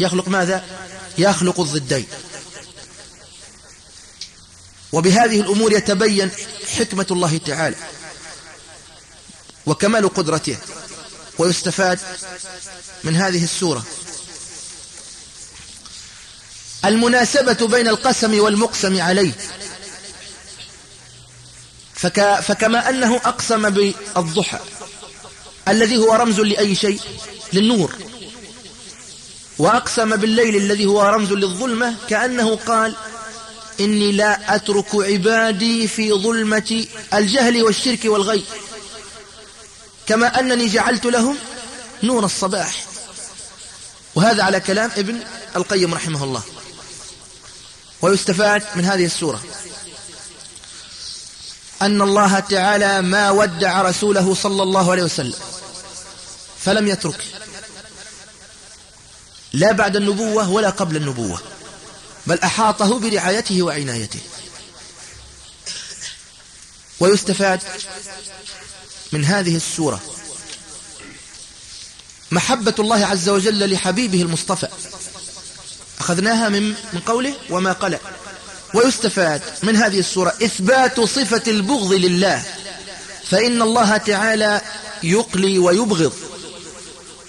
[SPEAKER 1] يخلق ماذا؟ يخلق الضدين وبهذه الأمور يتبين حكمة الله تعالى وكمال قدرته ويستفاد من هذه السورة المناسبة بين القسم والمقسم عليه فك فكما أنه أقسم بالضحى الذي هو رمز لأي شيء للنور وأقسم بالليل الذي هو رمز للظلمة كأنه قال إني لا أترك عبادي في ظلمة الجهل والشرك والغي كما أنني جعلت لهم نور الصباح وهذا على كلام ابن القيم رحمه الله ويستفاد من هذه السورة أن الله تعالى ما ودع رسوله صلى الله عليه وسلم فلم يتركه لا بعد النبوة ولا قبل النبوة بل أحاطه برعايته وعنايته ويستفاد من هذه السورة محبة الله عز وجل لحبيبه المصطفى أخذناها من من قوله وما قلأ ويستفاد من هذه الصورة إثبات صفة البغض لله فإن الله تعالى يقلي ويبغض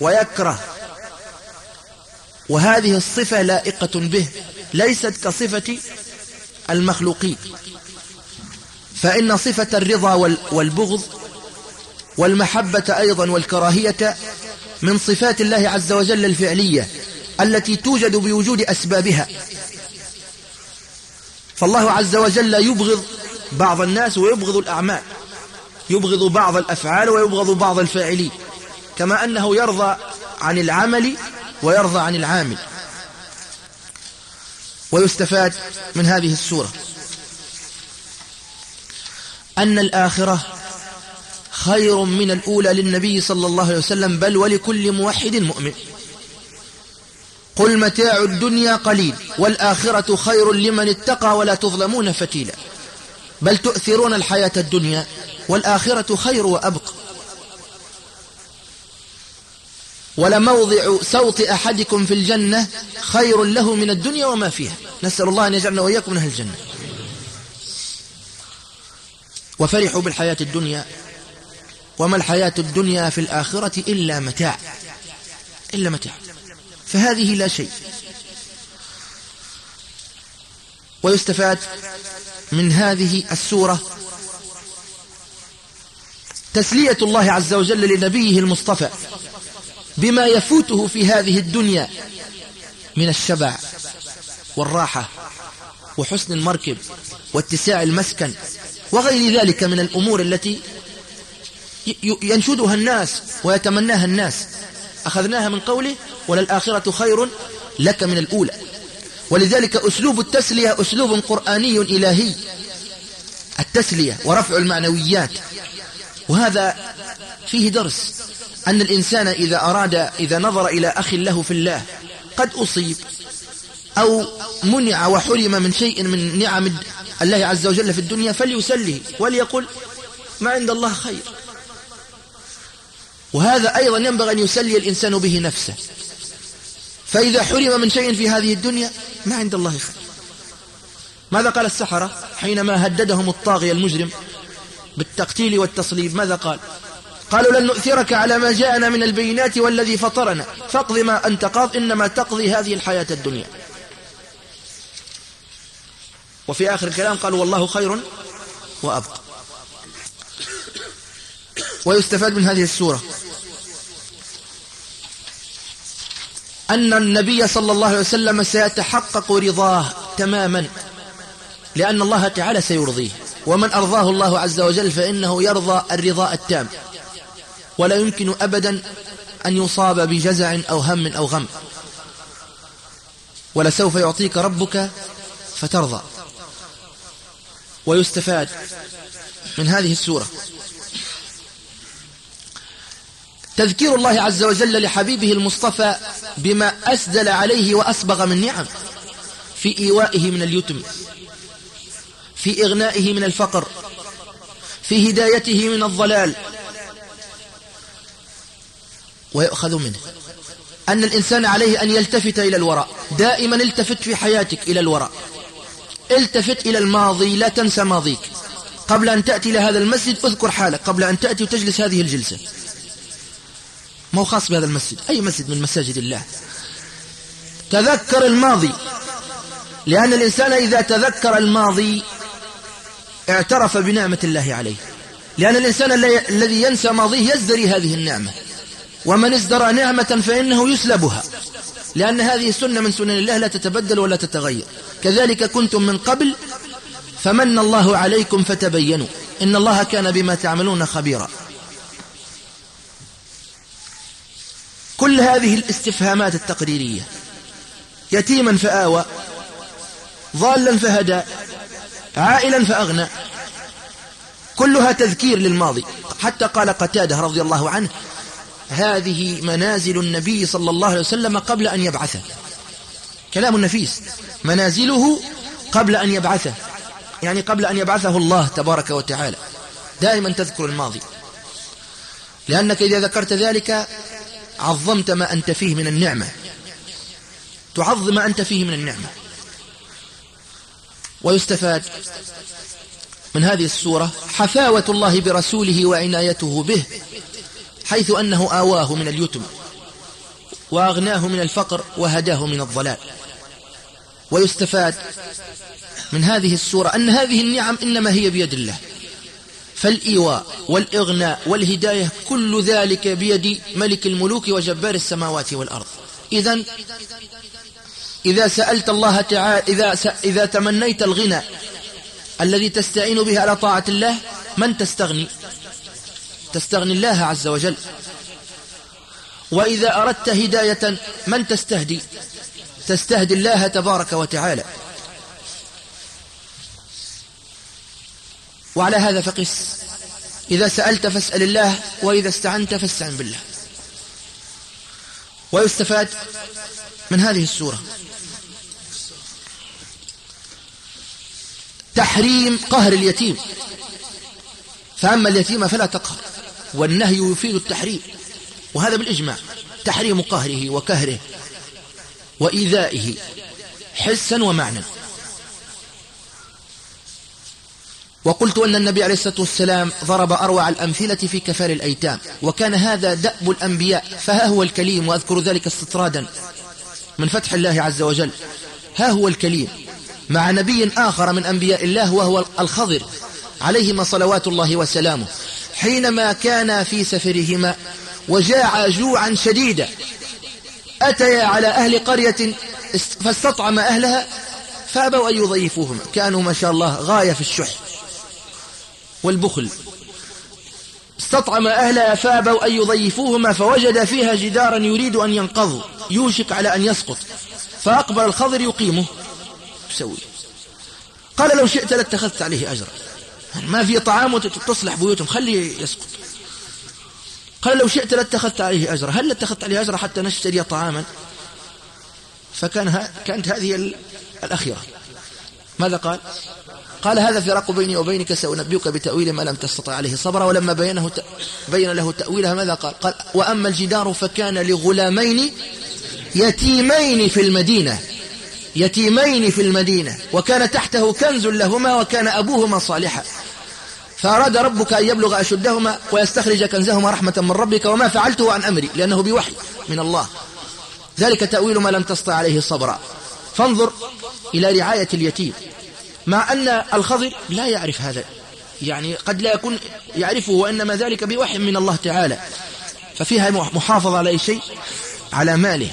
[SPEAKER 1] ويكره وهذه الصفة لائقة به ليست كصفة المخلوقين فإن صفة الرضا والبغض والمحبة أيضا والكراهية من صفات الله عز وجل الفعلية التي توجد بوجود أسبابها فالله عز وجل يبغض بعض الناس ويبغض الأعمال يبغض بعض الأفعال ويبغض بعض الفاعلين كما أنه يرضى عن العمل ويرضى عن العامل ويستفاد من هذه السورة أن الآخرة خير من الأولى للنبي صلى الله عليه وسلم بل ولكل موحد مؤمن قل متاع الدنيا قليل والآخرة خير لمن اتقى ولا تظلمون فتيلا بل تؤثرون الحياة الدنيا والآخرة خير وأبقى ولموضع سوط أحدكم في الجنة خير له من الدنيا وما فيها نسأل الله أن يجعلنا وإياكم من أهل الجنة وفرحوا بالحياة الدنيا وما الحياة الدنيا في الآخرة إلا متاع إلا متاع فهذه لا شيء ويستفاد من هذه السورة تسلية الله عز وجل لنبيه المصطفى بما يفوته في هذه الدنيا من الشبع والراحة وحسن المركب واتساع المسكن وغير ذلك من الأمور التي ينشدها الناس ويتمناها الناس أخذناها من قوله وللآخرة خير لك من الأولى ولذلك أسلوب التسلية أسلوب قرآني إلهي التسلية ورفع المعنويات وهذا فيه درس أن الإنسان إذا أراد إذا نظر إلى أخ له في الله قد أصيب أو منع وحرم من شيء من نعم الله عز وجل في الدنيا فليسله وليقل ما عند الله خير وهذا أيضا ينبغي أن يسلي الإنسان به نفسه فإذا حرم من شيء في هذه الدنيا ما عند الله خير ماذا قال السحرة حينما هددهم الطاغية المجرم بالتقتيل والتصليب ماذا قال قالوا لن نؤثرك على ما جاءنا من البينات والذي فطرنا فاقض ما أنت قاض إنما تقضي هذه الحياة الدنيا وفي آخر الكلام قالوا والله خير وأبقى ويستفاد من هذه السورة أن النبي صلى الله عليه وسلم سيتحقق رضاه تماما لأن الله تعالى سيرضيه ومن أرضاه الله عز وجل فإنه يرضى الرضاء التام ولا يمكن أبدا أن يصاب بجزع أو هم أو غم ولسوف يعطيك ربك فترضى ويستفاد من هذه السورة تذكير الله عز وجل لحبيبه المصطفى بما أسدل عليه وأسبغ من نعم في إيوائه من اليتم في إغنائه من الفقر في هدايته من الضلال ويؤخذ منه أن الإنسان عليه أن يلتفت إلى الوراء دائما التفت في حياتك إلى الوراء التفت إلى الماضي لا تنسى ماضيك قبل أن تأتي إلى هذا المسجد اذكر حالك قبل أن تأتي وتجلس هذه الجلسة ما هو خاص بهذا المسجد أي مسجد من مساجد الله تذكر الماضي لأن الإنسان إذا تذكر الماضي اعترف بنعمة الله عليه لأن الإنسان الذي ينسى ماضيه يزدري هذه النعمة ومن ازدرى نعمة فإنه يسلبها لأن هذه سنة من سنن الله لا تتبدل ولا تتغير كذلك كنتم من قبل فمن الله عليكم فتبينوا إن الله كان بما تعملون خبيرا كل هذه الاستفهامات التقريرية يتيما فآوى ضالا فهدى عائلا فأغنى كلها تذكير للماضي حتى قال قتاده رضي الله عنه هذه منازل النبي صلى الله عليه وسلم قبل أن يبعثه كلام نفيس منازله قبل أن يبعثه يعني قبل أن يبعثه الله تبارك وتعالى دائما تذكر الماضي لأنك إذا ذكرت ذلك عظمت ما أنت فيه من النعمة تعظم ما أنت فيه من النعمة ويستفاد من هذه السورة حفاوة الله برسوله وعنايته به حيث أنه آواه من اليتم وأغناه من الفقر وهداه من الضلال ويستفاد من هذه السورة أن هذه النعم إنما هي بيد الله فالإيواء والإغناء والهداية كل ذلك بيد ملك الملوك وجبار السماوات والأرض إذا إذا سألت الله تعالى إذا, إذا تمنيت الغنى الذي تستعين به على طاعة الله من تستغني تستغني الله عز وجل وإذا أردت هداية من تستهدي تستهدي الله تبارك وتعالى وعلى هذا فقس إذا سألت فاسأل الله وإذا استعنت فاستعن بالله ويستفاد من هذه السورة تحريم قهر اليتيم فأما اليتيم فلا تقهر والنهي يفيد التحريم وهذا بالإجماع تحريم قهره وكهره وإيذائه حسا ومعنى وقلت أن النبي عليه الصلاة والسلام ضرب أروع الأمثلة في كفار الأيتام وكان هذا دأب الأنبياء فها هو الكليم وأذكر ذلك استطرادا من فتح الله عز وجل ها هو الكليم مع نبي آخر من أنبياء الله وهو الخضر عليهما صلوات الله وسلامه حينما كانا في سفرهما وجاع جوعا شديدا أتيا على أهل قرية فاستطعم أهلها فأبوا أن يضيفوهم كانوا ما شاء الله غاية في الشح والبخل استطعم أهلها فابوا أن يضيفوهما فوجد فيها جدارا يريد أن ينقض يوشك على أن يسقط فأقبل الخضر يقيمه يسوي قال لو شئت لاتخذت عليه أجرا يعني ما في طعام وتصلح بيوتهم خليه يسقط قال لو شئت لاتخذت عليه أجرا هل لاتخذت عليه أجرا حتى نشتري طعاما فكان كانت هذه الأخيرة ماذا قال قال هذا فراق بيني وبينك سأنبئك بتأويل ما لم تستطع عليه صبرا ولما بينه بين له تأويلها ماذا قال قال وأما الجدار فكان لغلامين يتيمين في المدينة يتيمين في المدينة وكان تحته كنز لهما وكان أبوهما صالحا فأراد ربك أن يبلغ أشدهما ويستخرج كنزهما رحمة من ربك وما فعلته عن أمري لأنه بوحي من الله ذلك تأويل ما لم تستطع عليه صبرا فانظر إلى رعاية اليتيم مع أن الخضر لا يعرف هذا يعني قد لا يكون يعرفه وإنما ذلك بوحي من الله تعالى ففيها محافظة على أي شيء على ماله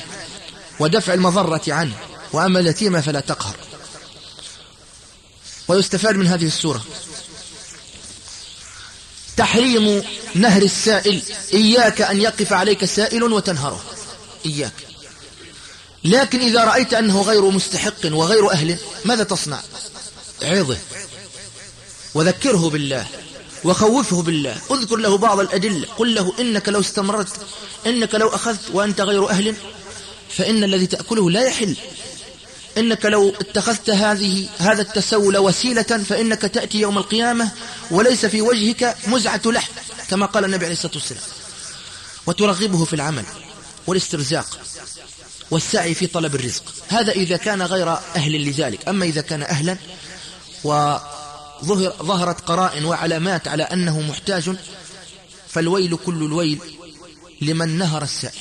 [SPEAKER 1] ودفع المضرة عنه وأما اليتيمة فلا تقهر ويستفاد من هذه السورة تحريم نهر السائل إياك أن يقف عليك سائل وتنهره إياك لكن إذا رأيت أنه غير مستحق وغير أهل ماذا تصنع عظه وذكره بالله وخوفه بالله اذكر له بعض الأدلة قل له إنك لو استمرت إنك لو أخذت وأنت غير أهل فإن الذي تأكله لا يحل إنك لو اتخذت هذه هذا التسول وسيلة فإنك تأتي يوم القيامة وليس في وجهك مزعة لحم كما قال النبي عليه الصلاة والسلام وترغبه في العمل والاسترزاق والسعي في طلب الرزق هذا إذا كان غير أهل لذلك أما إذا كان أهلا وظهر ظهرت قرائن وعلامات على أنه محتاج فالويل كل الويل لمن نهر السائل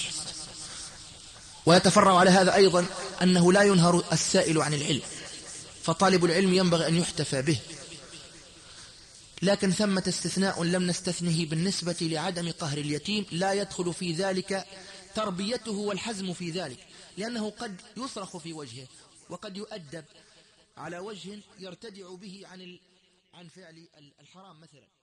[SPEAKER 1] ويتفرع على هذا أيضا أنه لا ينهر السائل عن العلم فطالب العلم ينبغي أن يحتفى به لكن ثمة استثناء لم نستثنه بالنسبة لعدم قهر اليتيم لا يدخل في ذلك تربيته والحزم في ذلك لأنه قد يصرخ في وجهه وقد يؤدب على وجه يرتدع به عن عن فعل الحرام مثلا